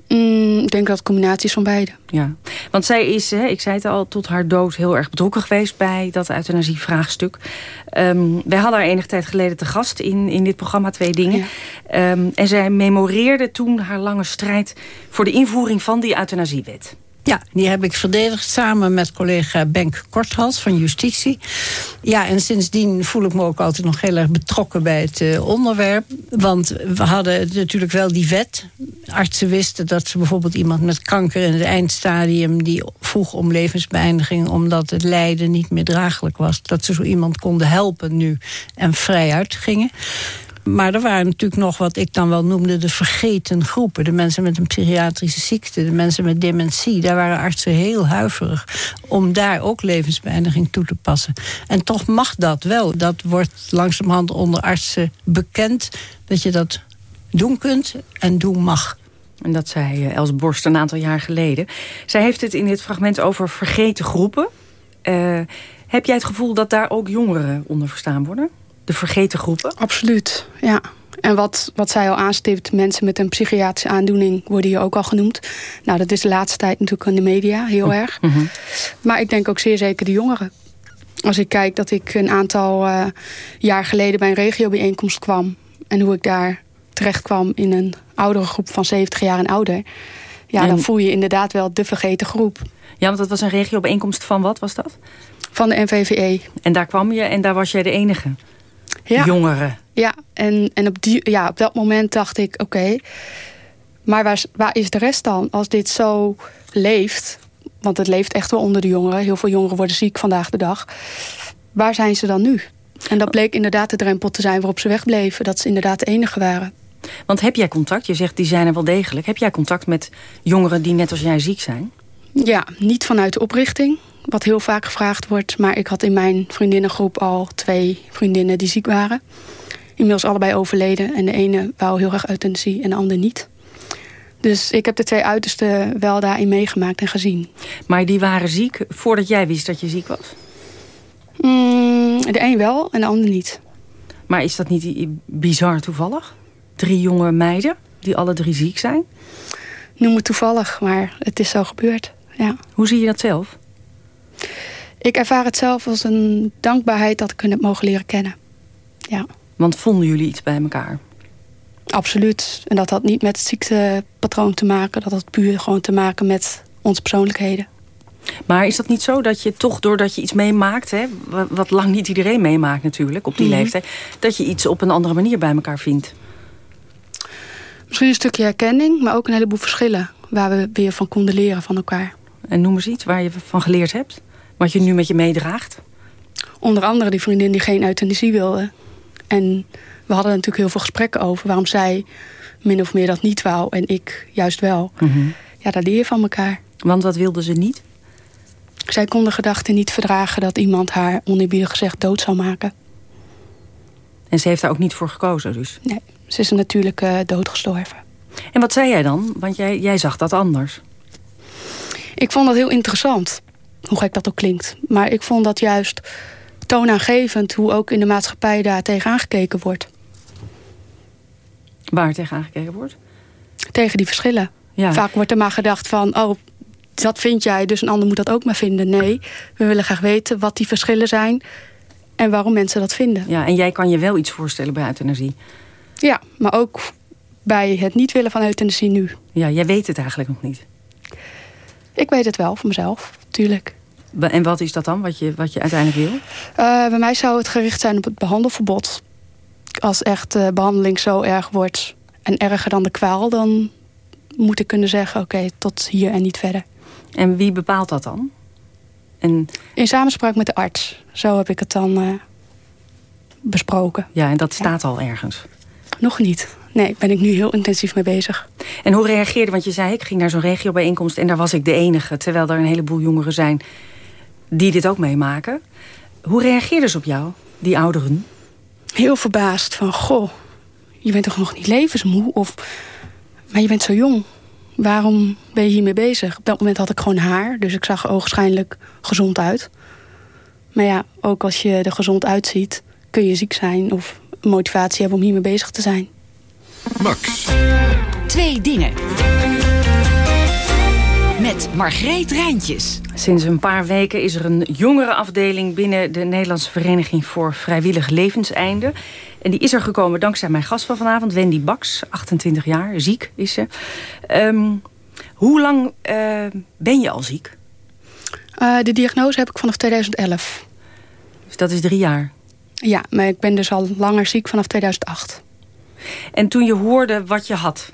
Mm, ik denk dat het combinatie is van beide. Ja, want zij is, hè, ik zei het al, tot haar dood heel erg betrokken geweest bij dat euthanasie-vraagstuk. Um, wij hadden haar enige tijd geleden te gast in, in dit programma Twee Dingen. Ja. Um, en zij memoreerde toen haar lange strijd voor de invoering van die euthanasiewet. Ja, die heb ik verdedigd samen met collega Benk Korthals van Justitie. Ja, en sindsdien voel ik me ook altijd nog heel erg betrokken bij het uh, onderwerp. Want we hadden natuurlijk wel die wet. Artsen wisten dat ze bijvoorbeeld iemand met kanker in het eindstadium... die vroeg om levensbeëindiging omdat het lijden niet meer draaglijk was... dat ze zo iemand konden helpen nu en vrijuit gingen. Maar er waren natuurlijk nog wat ik dan wel noemde de vergeten groepen. De mensen met een psychiatrische ziekte, de mensen met dementie. Daar waren artsen heel huiverig om daar ook levensbeëindiging toe te passen. En toch mag dat wel. Dat wordt langzamerhand onder artsen bekend dat je dat doen kunt en doen mag. En dat zei eh, Els Borst een aantal jaar geleden. Zij heeft het in dit fragment over vergeten groepen. Uh, heb jij het gevoel dat daar ook jongeren onder verstaan worden? De vergeten groepen? Absoluut, ja. En wat, wat zij al aanstipt, mensen met een psychiatrische aandoening worden hier ook al genoemd. Nou, dat is de laatste tijd natuurlijk in de media heel oh, erg. Mm -hmm. Maar ik denk ook zeer zeker de jongeren. Als ik kijk dat ik een aantal uh, jaar geleden bij een regiobijeenkomst kwam... en hoe ik daar terecht kwam in een oudere groep van 70 jaar en ouder... Ja, dan voel je inderdaad wel de vergeten groep. Ja, want dat was een regiobijeenkomst van wat was dat? Van de NVVE. En daar kwam je en daar was jij de enige ja. jongere. Ja, en, en op, die, ja, op dat moment dacht ik, oké, maar waar, waar is de rest dan? Als dit zo leeft, want het leeft echt wel onder de jongeren. Heel veel jongeren worden ziek vandaag de dag. Waar zijn ze dan nu? En dat bleek inderdaad de drempel te zijn waarop ze wegbleven. Dat ze inderdaad de enige waren. Want heb jij contact? Je zegt die zijn er wel degelijk. Heb jij contact met jongeren die net als jij ziek zijn? Ja, niet vanuit de oprichting. Wat heel vaak gevraagd wordt. Maar ik had in mijn vriendinnengroep al twee vriendinnen die ziek waren. Inmiddels allebei overleden. En de ene wou heel erg euthanasie en de andere niet. Dus ik heb de twee uitersten wel daarin meegemaakt en gezien. Maar die waren ziek voordat jij wist dat je ziek was? Mm, de een wel en de ander niet. Maar is dat niet bizar toevallig? Drie jonge meiden die alle drie ziek zijn? Noem het toevallig, maar het is zo gebeurd. Ja. Hoe zie je dat zelf? Ik ervaar het zelf als een dankbaarheid dat ik hun heb mogen leren kennen. Ja. Want vonden jullie iets bij elkaar? Absoluut. En dat had niet met het ziektepatroon te maken. Dat had puur gewoon te maken met onze persoonlijkheden. Maar is dat niet zo dat je toch doordat je iets meemaakt... Hè, wat lang niet iedereen meemaakt natuurlijk op die mhm. leeftijd... dat je iets op een andere manier bij elkaar vindt? Misschien een stukje herkenning, maar ook een heleboel verschillen... waar we weer van konden leren van elkaar. En noem eens iets waar je van geleerd hebt? Wat je nu met je meedraagt? Onder andere die vriendin die geen euthanasie wilde. En we hadden natuurlijk heel veel gesprekken over... waarom zij min of meer dat niet wou en ik juist wel. Mhm. Ja, daar leer je van elkaar. Want wat wilde ze niet? Zij kon de gedachte niet verdragen dat iemand haar oneerbiedig gezegd dood zou maken. En ze heeft daar ook niet voor gekozen dus? Nee, ze is natuurlijk uh, doodgestorven. En wat zei jij dan? Want jij, jij zag dat anders. Ik vond dat heel interessant. Hoe gek dat ook klinkt. Maar ik vond dat juist toonaangevend... hoe ook in de maatschappij daar tegenaan gekeken wordt. Waar tegenaan gekeken wordt? Tegen die verschillen. Ja. Vaak wordt er maar gedacht van... oh, dat vind jij, dus een ander moet dat ook maar vinden. Nee, we willen graag weten wat die verschillen zijn... en waarom mensen dat vinden. Ja, en jij kan je wel iets voorstellen bij euthanasie? Ja, maar ook bij het niet willen van euthanasie nu. Ja, jij weet het eigenlijk nog niet? Ik weet het wel, voor mezelf, tuurlijk. En wat is dat dan, wat je, wat je uiteindelijk wil? Uh, bij mij zou het gericht zijn op het behandelverbod. Als echt de behandeling zo erg wordt en erger dan de kwaal... dan moet ik kunnen zeggen, oké, tot hier en niet verder. En wie bepaalt dat dan? En... In samenspraak met de arts. Zo heb ik het dan uh, besproken. Ja, en dat staat al ergens? Nog niet. Nee, ben ik nu heel intensief mee bezig. En hoe reageerde, want je zei ik ging naar zo'n regiobijeenkomst... en daar was ik de enige, terwijl er een heleboel jongeren zijn... die dit ook meemaken. Hoe reageerden ze op jou, die ouderen? Heel verbaasd van, goh, je bent toch nog niet levensmoe? Of, maar je bent zo jong. Waarom ben je hiermee bezig? Op dat moment had ik gewoon haar, dus ik zag er ogenschijnlijk gezond uit. Maar ja, ook als je er gezond uitziet, kun je ziek zijn... of motivatie hebben om hiermee bezig te zijn. Max. Twee dingen. Met Margreet Rijntjes. Sinds een paar weken is er een jongerenafdeling... binnen de Nederlandse Vereniging voor Vrijwillig Levenseinde. En die is er gekomen dankzij mijn gast van vanavond, Wendy Baks. 28 jaar, ziek is ze. Ehm, hoe lang uh, ben je al ziek? Uh, de diagnose heb ik vanaf 2011. Dus dat is drie jaar? Ja, maar ik ben dus al langer ziek vanaf 2008. En toen je hoorde wat je had,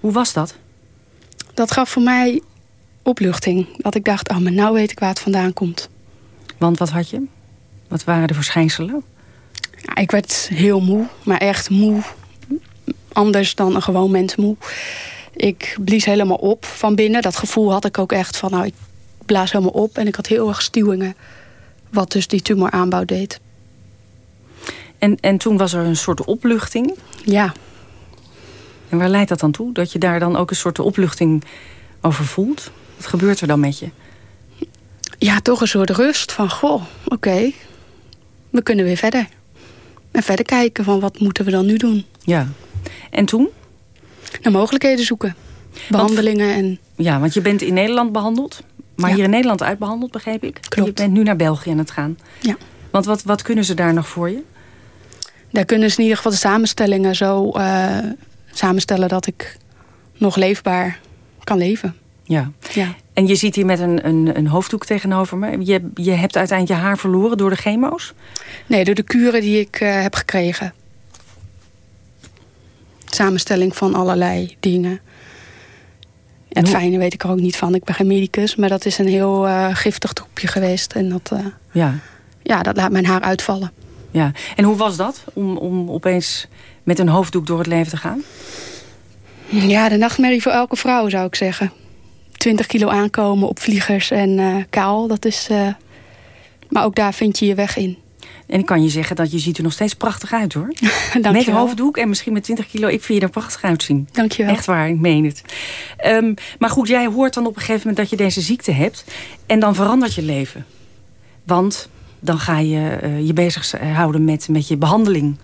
hoe was dat? Dat gaf voor mij opluchting. Dat ik dacht, oh, maar nou weet ik waar het vandaan komt. Want wat had je? Wat waren de verschijnselen? Ja, ik werd heel moe, maar echt moe. Anders dan een gewoon mens moe. Ik blies helemaal op van binnen. Dat gevoel had ik ook echt van, nou, ik blaas helemaal op. En ik had heel erg stuwingen. Wat dus die tumoraanbouw deed. En, en toen was er een soort opluchting? Ja. En waar leidt dat dan toe? Dat je daar dan ook een soort opluchting over voelt? Wat gebeurt er dan met je? Ja, toch een soort rust van, goh, oké, we kunnen weer verder. En verder kijken van wat moeten we dan nu doen. Ja. En toen? Naar mogelijkheden zoeken. Behandelingen en... Ja, want je bent in Nederland behandeld. Maar hier in Nederland uitbehandeld, begreep ik. Klopt. Je bent nu naar België aan het gaan. Ja. Want wat, wat kunnen ze daar nog voor je? Daar kunnen ze in ieder geval de samenstellingen zo uh, samenstellen... dat ik nog leefbaar kan leven. Ja. ja. En je ziet hier met een, een, een hoofddoek tegenover me. Je, je hebt uiteindelijk je haar verloren door de chemo's? Nee, door de kuren die ik uh, heb gekregen. Samenstelling van allerlei dingen. Het fijne weet ik er ook niet van. Ik ben geen medicus, maar dat is een heel uh, giftig troepje geweest. En dat, uh, ja. ja, dat laat mijn haar uitvallen. Ja. En hoe was dat om, om opeens met een hoofddoek door het leven te gaan? Ja, de nachtmerrie voor elke vrouw zou ik zeggen. 20 kilo aankomen op vliegers en uh, kaal, dat is... maar ook daar vind je je weg in. En ik kan je zeggen dat je ziet er nog steeds prachtig uit hoor. met hoofddoek en misschien met 20 kilo. Ik vind je er prachtig uitzien. Dank je wel. Echt waar, ik meen het. Um, maar goed, jij hoort dan op een gegeven moment dat je deze ziekte hebt. En dan verandert je leven. Want dan ga je uh, je bezighouden met, met je behandeling.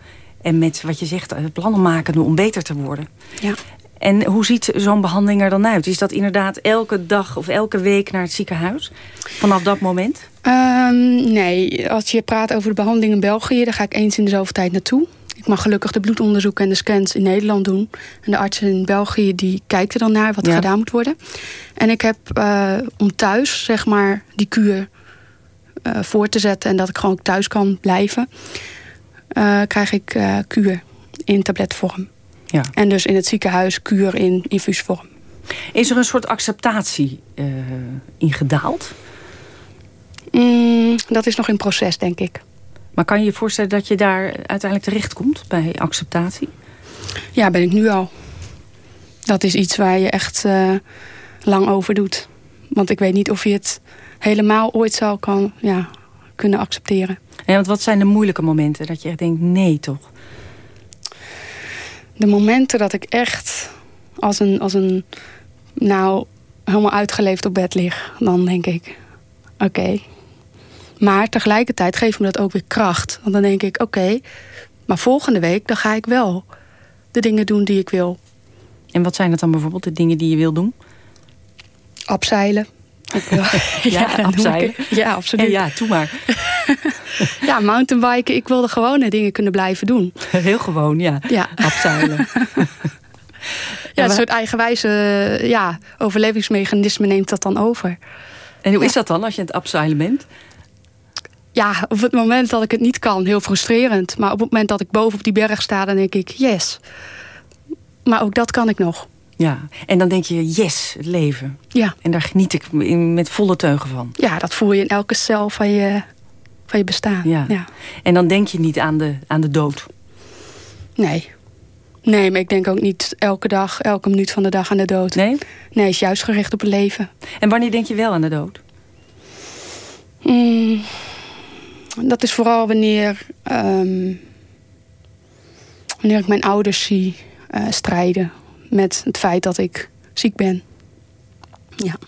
En met wat je zegt, plannen maken om beter te worden. Ja. En hoe ziet zo'n behandeling er dan uit? Is dat inderdaad elke dag of elke week naar het ziekenhuis? Vanaf dat moment? Um, nee, als je praat over de behandeling in België... dan ga ik eens in de zoveel tijd naartoe. Ik mag gelukkig de bloedonderzoeken en de scans in Nederland doen. En de arts in België die kijkt er dan naar wat er ja. gedaan moet worden. En ik heb uh, om thuis, zeg maar, die kuur voor te zetten... en dat ik gewoon thuis kan blijven... Uh, krijg ik kuur in tabletvorm. Ja. En dus in het ziekenhuis kuur in infuusvorm. Is er een soort acceptatie uh, in gedaald? Mm, dat is nog in proces, denk ik. Maar kan je je voorstellen dat je daar uiteindelijk terechtkomt bij acceptatie? Ja, ben ik nu al. Dat is iets waar je echt uh, lang over doet. Want ik weet niet of je het helemaal ooit zal kan, ja, kunnen accepteren. Ja, want wat zijn de moeilijke momenten dat je echt denkt, nee toch? de momenten dat ik echt als een, als een nou, helemaal uitgeleefd op bed lig, dan denk ik, oké. Okay. Maar tegelijkertijd geeft me dat ook weer kracht. Want dan denk ik, oké, okay, maar volgende week dan ga ik wel de dingen doen die ik wil. En wat zijn dat dan bijvoorbeeld, de dingen die je wil doen? Abzeilen. Ik wil, ja, ja abzeilen. Ja, absoluut. Ja, doe maar. ja, mountainbiken. Ik wil de gewone dingen kunnen blijven doen. Heel gewoon, ja. Ja. Abzeilen. ja, een soort eigenwijze ja, overlevingsmechanisme neemt dat dan over. En hoe is dat dan als je aan het abzeilen bent? Ja, op het moment dat ik het niet kan, heel frustrerend. Maar op het moment dat ik boven op die berg sta, dan denk ik, yes. Maar ook dat kan ik nog. Ja, en dan denk je, yes, het leven. Ja. En daar geniet ik met volle teugen van. Ja, dat voel je in elke cel van je, van je bestaan. Ja. ja. En dan denk je niet aan de, aan de dood? Nee. Nee, maar ik denk ook niet elke dag, elke minuut van de dag aan de dood. Nee? Nee, is juist gericht op het leven. En wanneer denk je wel aan de dood? Mm, dat is vooral wanneer... Um, wanneer ik mijn ouders zie uh, strijden met het feit dat ik ziek ben. Ja.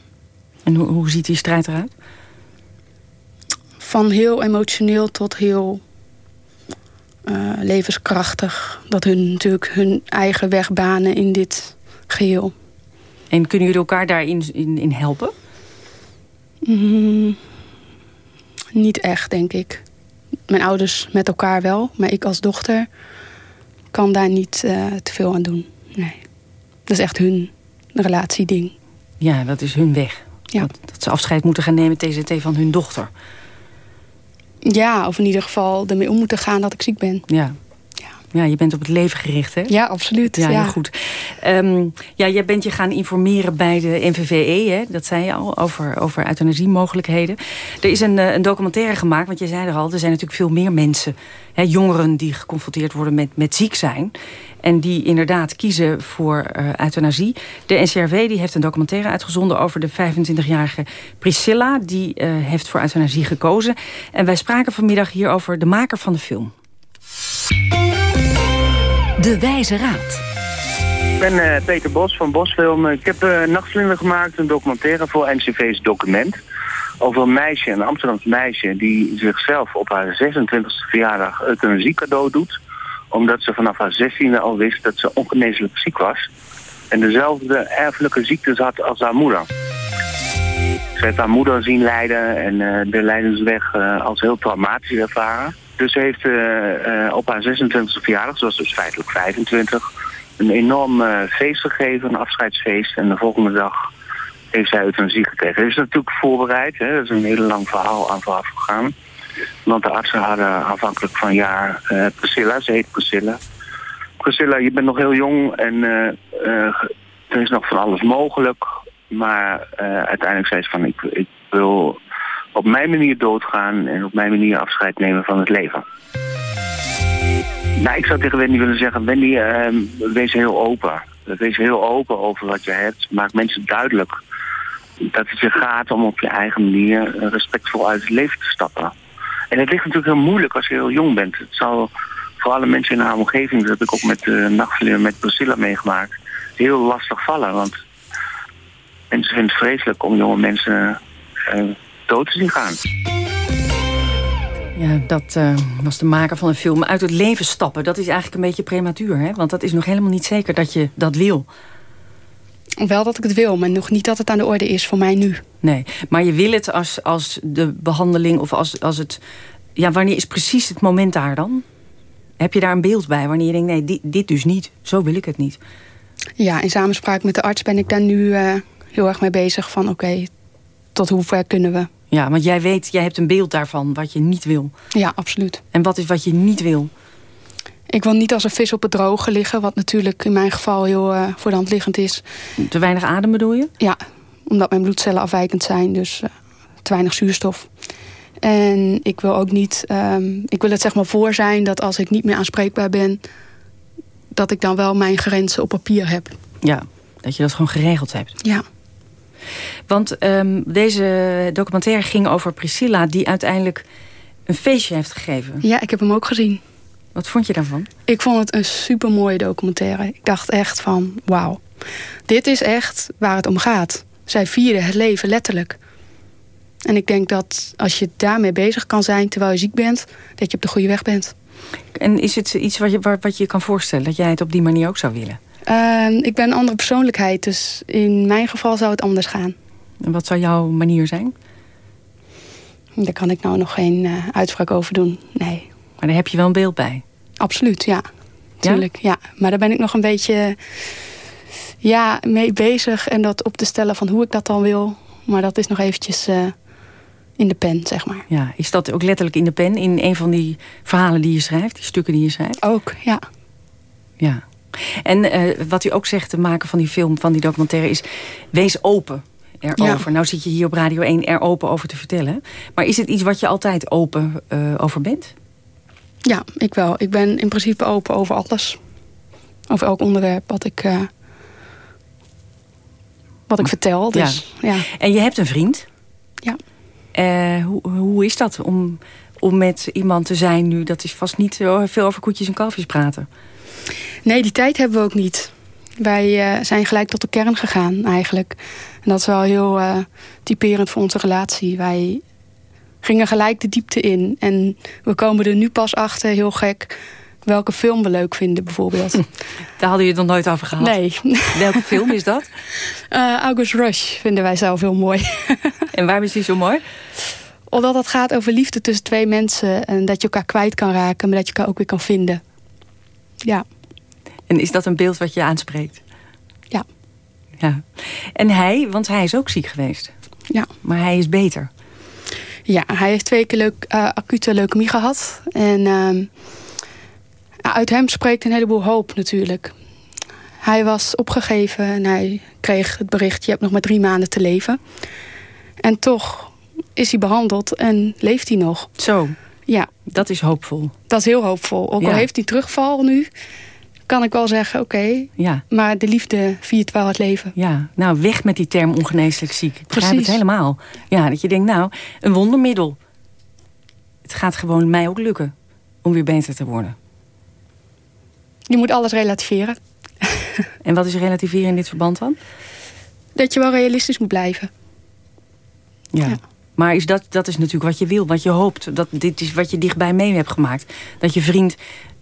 En hoe, hoe ziet die strijd eruit? Van heel emotioneel tot heel uh, levenskrachtig. Dat hun natuurlijk hun eigen weg banen in dit geheel. En kunnen jullie elkaar daarin in, in helpen? Mm, niet echt, denk ik. Mijn ouders met elkaar wel. Maar ik als dochter kan daar niet uh, te veel aan doen. Nee. Dat is echt hun relatieding. Ja, dat is hun weg. Ja. Dat, dat ze afscheid moeten gaan nemen TZT van hun dochter. Ja, of in ieder geval ermee om moeten gaan dat ik ziek ben. Ja. Ja, je bent op het leven gericht, hè? Ja, absoluut. Ja, goed. Um, ja, jij bent je gaan informeren bij de NVVE, hè? dat zei je al, over, over euthanasiemogelijkheden. Er is een, een documentaire gemaakt, want je zei er al... er zijn natuurlijk veel meer mensen, hè, jongeren die geconfronteerd worden met, met ziek zijn... en die inderdaad kiezen voor uh, euthanasie. De NCRV die heeft een documentaire uitgezonden over de 25-jarige Priscilla... die uh, heeft voor euthanasie gekozen. En wij spraken vanmiddag hier over de maker van de film. De Wijze Raad. Ik ben uh, Peter Bos van Bosfilm. Ik heb uh, Nachtvlinder gemaakt, een documentaire voor NCV's Document. Over een meisje, een Amsterdamse meisje, die zichzelf op haar 26e verjaardag euthanasie cadeau doet. Omdat ze vanaf haar 16e al wist dat ze ongeneeslijk ziek was. En dezelfde erfelijke ziektes had als haar moeder. Ze heeft haar moeder zien lijden en uh, de lijdensweg als heel traumatisch ervaren. Dus heeft uh, uh, op haar 26e verjaardag, zoals dus feitelijk 25, een enorm eh, feest gegeven, een afscheidsfeest. En de volgende dag heeft zij euthanasie gekregen. Dat is natuurlijk voorbereid. Hè? Dat is een heel lang verhaal aan vooraf gegaan. Want de artsen hadden afhankelijk van jaar Priscilla, ze heet Priscilla. Priscilla, je bent nog heel jong en er is nog van alles mogelijk. Maar uiteindelijk zei ze van ik, ik wil op mijn manier doodgaan en op mijn manier afscheid nemen van het leven. Nou, ik zou tegen Wendy willen zeggen, Wendy, uh, wees heel open. Wees heel open over wat je hebt. Maak mensen duidelijk dat het je gaat om op je eigen manier respectvol uit het leven te stappen. En het ligt natuurlijk heel moeilijk als je heel jong bent. Het zal voor alle mensen in haar omgeving, dat heb ik ook met uh, Nachtverleer met Priscilla meegemaakt, heel lastig vallen. Want mensen vinden het vreselijk om jonge mensen uh, dood te zien gaan. Ja, dat uh, was de maker van een film. Uit het leven stappen, dat is eigenlijk een beetje prematuur. Hè? Want dat is nog helemaal niet zeker dat je dat wil. Wel dat ik het wil, maar nog niet dat het aan de orde is voor mij nu. Nee, maar je wil het als, als de behandeling of als, als het... Ja, wanneer is precies het moment daar dan? Heb je daar een beeld bij wanneer je denkt, nee, dit, dit dus niet. Zo wil ik het niet. Ja, in samenspraak met de arts ben ik daar nu uh, heel erg mee bezig van... oké, tot hoe ver kunnen we? Ja, want jij weet, jij hebt een beeld daarvan wat je niet wil. Ja, absoluut. En wat is wat je niet wil? Ik wil niet als een vis op het droge liggen, wat natuurlijk in mijn geval heel uh, voor de hand liggend is. Te weinig adem bedoel je? Ja, omdat mijn bloedcellen afwijkend zijn, dus uh, te weinig zuurstof. En ik wil ook niet, um, ik wil het zeg maar voor zijn dat als ik niet meer aanspreekbaar ben, dat ik dan wel mijn grenzen op papier heb. Ja, dat je dat gewoon geregeld hebt. Ja. Want um, deze documentaire ging over Priscilla... die uiteindelijk een feestje heeft gegeven. Ja, ik heb hem ook gezien. Wat vond je daarvan? Ik vond het een super mooie documentaire. Ik dacht echt van, wauw. Dit is echt waar het om gaat. Zij vierden het leven letterlijk. En ik denk dat als je daarmee bezig kan zijn terwijl je ziek bent... dat je op de goede weg bent. En is het iets wat je, wat je kan voorstellen? Dat jij het op die manier ook zou willen? Uh, ik ben een andere persoonlijkheid, dus in mijn geval zou het anders gaan. En wat zou jouw manier zijn? Daar kan ik nou nog geen uh, uitspraak over doen, nee. Maar daar heb je wel een beeld bij? Absoluut, ja. Tuurlijk, ja? ja. Maar daar ben ik nog een beetje ja, mee bezig. En dat op te stellen van hoe ik dat dan wil. Maar dat is nog eventjes uh, in de pen, zeg maar. Ja, is dat ook letterlijk in de pen? In een van die verhalen die je schrijft? Die stukken die je schrijft? Ook, ja. Ja. En uh, wat u ook zegt, te maken van die film, van die documentaire... is wees open erover. Ja. Nou zit je hier op Radio 1 er open over te vertellen. Maar is het iets wat je altijd open uh, over bent? Ja, ik wel. Ik ben in principe open over alles. Over elk onderwerp wat ik, uh, wat ik vertel. Dus, ja. ja. En je hebt een vriend? Ja. Uh, hoe, hoe is dat om, om met iemand te zijn nu? Dat is vast niet veel over koetjes en kalfjes praten. Nee, die tijd hebben we ook niet. Wij uh, zijn gelijk tot de kern gegaan eigenlijk. En dat is wel heel uh, typerend voor onze relatie. Wij gingen gelijk de diepte in. En we komen er nu pas achter, heel gek... welke film we leuk vinden bijvoorbeeld. Daar hadden je het nog nooit over gehad? Nee. Welke film is dat? Uh, August Rush vinden wij zelf heel mooi. en waarom is die zo mooi? Omdat het gaat over liefde tussen twee mensen. En dat je elkaar kwijt kan raken, maar dat je elkaar ook weer kan vinden. Ja. En is dat een beeld wat je aanspreekt? Ja. ja. En hij, want hij is ook ziek geweest. Ja. Maar hij is beter. Ja, hij heeft twee keer leuk, uh, acute leukemie gehad. En uh, uit hem spreekt een heleboel hoop natuurlijk. Hij was opgegeven en hij kreeg het bericht... je hebt nog maar drie maanden te leven. En toch is hij behandeld en leeft hij nog. Zo, ja. dat is hoopvol. Dat is heel hoopvol. Ook ja. al heeft hij terugval nu kan ik wel zeggen, oké. Okay, ja. Maar de liefde viert wel het leven. Ja, nou weg met die term ongeneeslijk ziek. Ik begrijp het helemaal. Ja, dat je denkt, nou, een wondermiddel. Het gaat gewoon mij ook lukken om weer beter te worden. Je moet alles relativeren. En wat is relativeren in dit verband dan? Dat je wel realistisch moet blijven. Ja. ja. Maar is dat, dat is natuurlijk wat je wil, wat je hoopt. Dat, dit is wat je dichtbij mee hebt gemaakt. Dat je vriend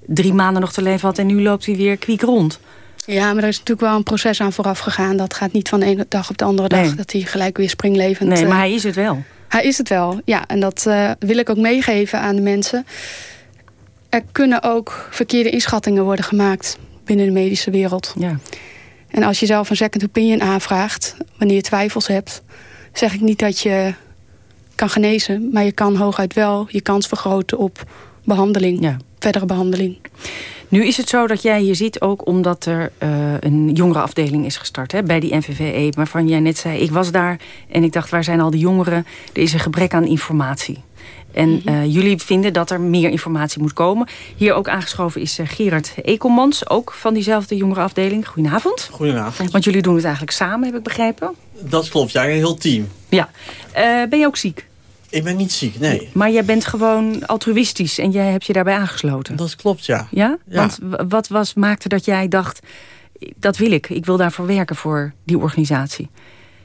drie maanden nog te leven had en nu loopt hij weer kwiek rond. Ja, maar er is natuurlijk wel een proces aan vooraf gegaan. Dat gaat niet van de ene dag op de andere dag. Dat hij gelijk weer springlevend... Nee, maar uh, hij is het wel. Hij is het wel, ja. En dat uh, wil ik ook meegeven aan de mensen. Er kunnen ook verkeerde inschattingen worden gemaakt binnen de medische wereld. Ja. En als je zelf een second opinion aanvraagt, wanneer je twijfels hebt, zeg ik niet dat je kan genezen, maar je kan hooguit wel je kans vergroten op behandeling, verdere behandeling. Nu is het zo dat jij hier zit ook omdat er uh, een jongerenafdeling is gestart hè, bij die NVVE. Waarvan jij net zei, ik was daar en ik dacht, waar zijn al die jongeren? Er is een gebrek aan informatie. En mhm. eh, jullie vinden dat er meer informatie moet komen. Hier ook aangeschoven is uh, Gerard Ekelmans, ook van diezelfde jongerenafdeling. Goedenavond. Goedenavond. Want jullie doen het eigenlijk samen, heb ik begrepen. Dat klopt, ja, een heel team. Ja. ben je ook ziek? Ik ben niet ziek, nee. Maar jij bent gewoon altruïstisch en jij hebt je daarbij aangesloten. Dat klopt, ja. Ja? Want wat was, maakte dat jij dacht, dat wil ik. Ik wil daarvoor werken voor die organisatie.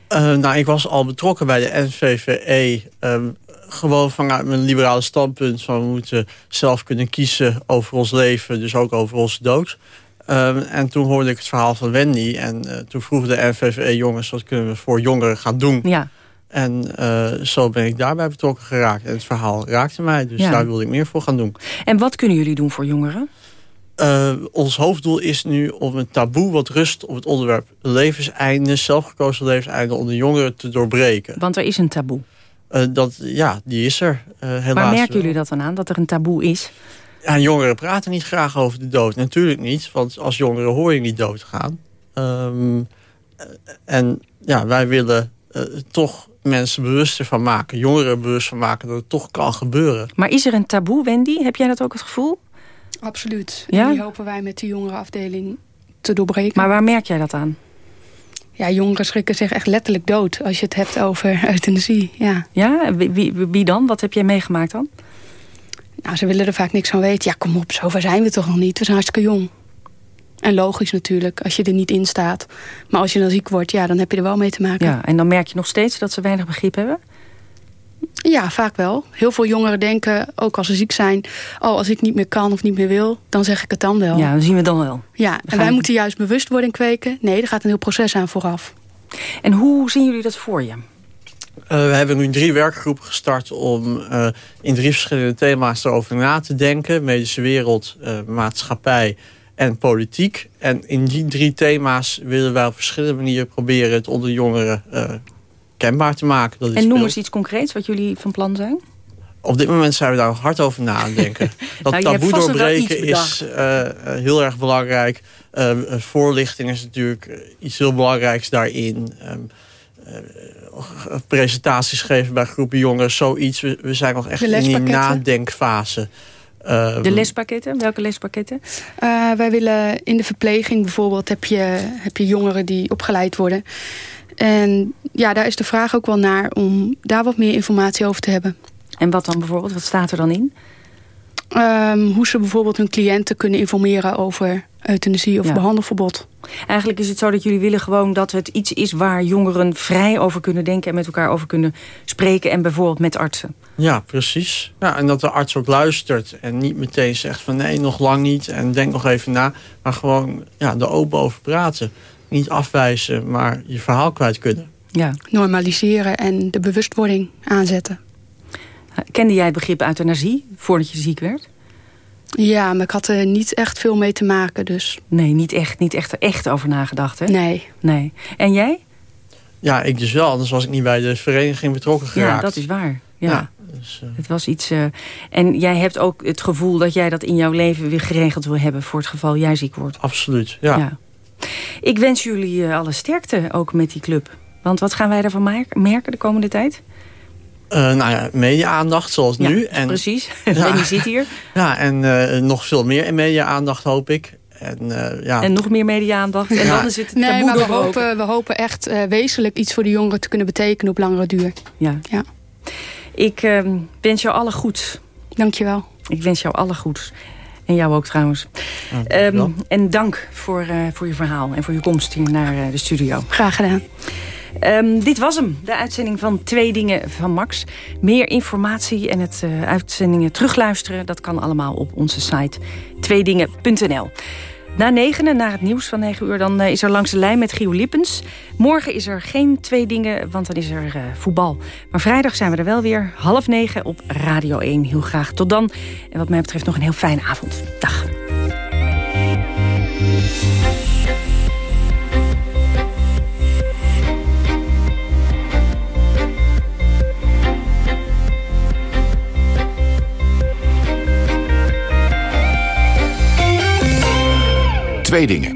Uh, nou, ik was al betrokken bij de NVVE. Um, gewoon vanuit mijn liberale standpunt van we moeten zelf kunnen kiezen over ons leven. Dus ook over onze dood. Um, en toen hoorde ik het verhaal van Wendy. En uh, toen vroegen de NVVE jongens, wat kunnen we voor jongeren gaan doen? Ja. En uh, zo ben ik daarbij betrokken geraakt. En het verhaal raakte mij, dus daar wilde ik meer voor gaan doen. En wat kunnen jullie doen voor jongeren? Uh, ons hoofddoel is nu om een taboe wat rust op het onderwerp levenseinde, zelfgekozen levenseinde onder jongeren te doorbreken. Want er is een taboe. Uh, dat, ja, die is er helaas. Maar merken jullie dat dan aan, dat er een taboe is? Ja, jongeren praten niet graag over de dood. Natuurlijk niet, want als jongeren hoor je niet doodgaan. Um, en ja, wij willen toch mensen bewuster van maken. Jongeren bewust van maken dat het toch kan gebeuren. Maar is er een taboe, Wendy? Heb jij dat ook het gevoel? Absoluut. Ja? En die hopen wij met de jongerenafdeling te doorbreken. Maar waar merk jij dat aan? Ja, jongeren schrikken zich echt letterlijk dood als je het hebt over euthanasie. Ja, ja? Wie, wie, wie dan? Wat heb jij meegemaakt dan? Nou, ze willen er vaak niks van weten. Ja, kom op, zover zijn we toch nog niet. We zijn hartstikke jong. En logisch natuurlijk, als je er niet in staat. Maar als je dan ziek wordt, ja, dan heb je er wel mee te maken. Ja, en dan merk je nog steeds dat ze weinig begrip hebben? Ja, vaak wel. Heel veel jongeren denken, ook als ze ziek zijn... oh, als ik niet meer kan of niet meer wil, dan zeg ik het dan wel. Ja, dan zien we dan wel. Ja, en wij moeten juist bewustwording kweken. Nee, er gaat een heel proces aan vooraf. En hoe zien jullie dat voor je? Uh, we hebben nu drie werkgroepen gestart om uh, in drie verschillende thema's erover na te denken. Medische wereld, uh, maatschappij en politiek. En in die drie thema's willen wij op verschillende manieren proberen het onder jongeren uh, kenbaar te maken. Dat en noem eens iets concreets wat jullie van plan zijn. Op dit moment zijn we daar hard over na aan denken. Dat nou, taboe doorbreken is uh, heel erg belangrijk. Uh, voorlichting is natuurlijk iets heel belangrijks daarin. Um, presentaties geven bij groepen jongeren, zoiets. We, we zijn nog echt in die nadenkfase. Uh, de lespakketten? Welke lespakketten? Uh, wij willen in de verpleging bijvoorbeeld heb je, heb je jongeren die opgeleid worden. En ja, daar is de vraag ook wel naar om daar wat meer informatie over te hebben. En wat dan bijvoorbeeld? Wat staat er dan in? Um, hoe ze bijvoorbeeld hun cliënten kunnen informeren over euthanasie of ja. behandelverbod. Eigenlijk is het zo dat jullie willen gewoon dat het iets is... waar jongeren vrij over kunnen denken en met elkaar over kunnen spreken... en bijvoorbeeld met artsen. Ja, precies. Ja, en dat de arts ook luistert en niet meteen zegt van... nee, nog lang niet en denk nog even na. Maar gewoon ja, er open over praten. Niet afwijzen, maar je verhaal kwijt kunnen. Ja. Normaliseren en de bewustwording aanzetten. Kende jij het begrip euthanasie voordat je ziek werd? Ja, maar ik had er niet echt veel mee te maken, dus... Nee, niet echt, niet echt er echt over nagedacht, hè? Nee. nee. En jij? Ja, ik dus wel. Anders was ik niet bij de vereniging betrokken geraakt. Ja, dat is waar. Ja. dus, uh... Het was iets... Uh... En jij hebt ook het gevoel dat jij dat in jouw leven weer geregeld wil hebben... voor het geval jij ziek wordt. Absoluut, ja. ja. Ik wens jullie uh, alle sterkte ook met die club. Want wat gaan wij daarvan merken de komende tijd? Uh, nou ja, media-aandacht zoals ja, nu. En, precies, ja, en je zit hier. Ja, en uh, nog veel meer media-aandacht hoop ik. En, uh, ja. en nog meer media-aandacht. En dan is het nee, maar we hopen, we hopen echt wezenlijk iets voor de jongeren te kunnen betekenen op langere duur. Ja. ja. Ik ehm, wens jou alle goeds. Dankjewel. Ik wens jou alle goeds. En jou ook trouwens. Um, en dank voor, voor je verhaal en voor je komst hier naar de studio. Graag gedaan. Um, dit was hem, de uitzending van Twee Dingen van Max. Meer informatie en het uh, uitzendingen terugluisteren... dat kan allemaal op onze site tweedingen.nl. Na negenen, na het nieuws van 9 uur, dan uh, is er langs de lijn met Gio Lippens. Morgen is er geen twee dingen, want dan is er uh, voetbal. Maar vrijdag zijn we er wel weer, half negen op Radio 1. Heel graag tot dan. En wat mij betreft nog een heel fijne avond. Dag. Twee dingen.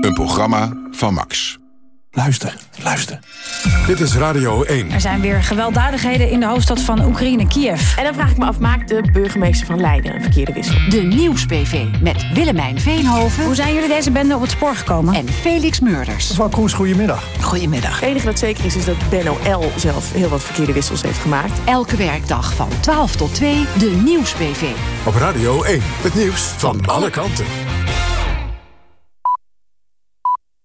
Een programma van Max. Luister, luister. Dit is Radio 1. Er zijn weer gewelddadigheden in de hoofdstad van Oekraïne, Kiev. En dan vraag ik me af, maakt de burgemeester van Leiden een verkeerde wissel? De Nieuws-PV met Willemijn Veenhoven. Hoe zijn jullie deze bende op het spoor gekomen? En Felix Meurders. Mevrouw Kroes, goedemiddag. Goedemiddag. Het enige dat zeker is, is dat Benno L. zelf heel wat verkeerde wissels heeft gemaakt. Elke werkdag van 12 tot 2, de Nieuws-PV. Op Radio 1, het nieuws van alle kanten.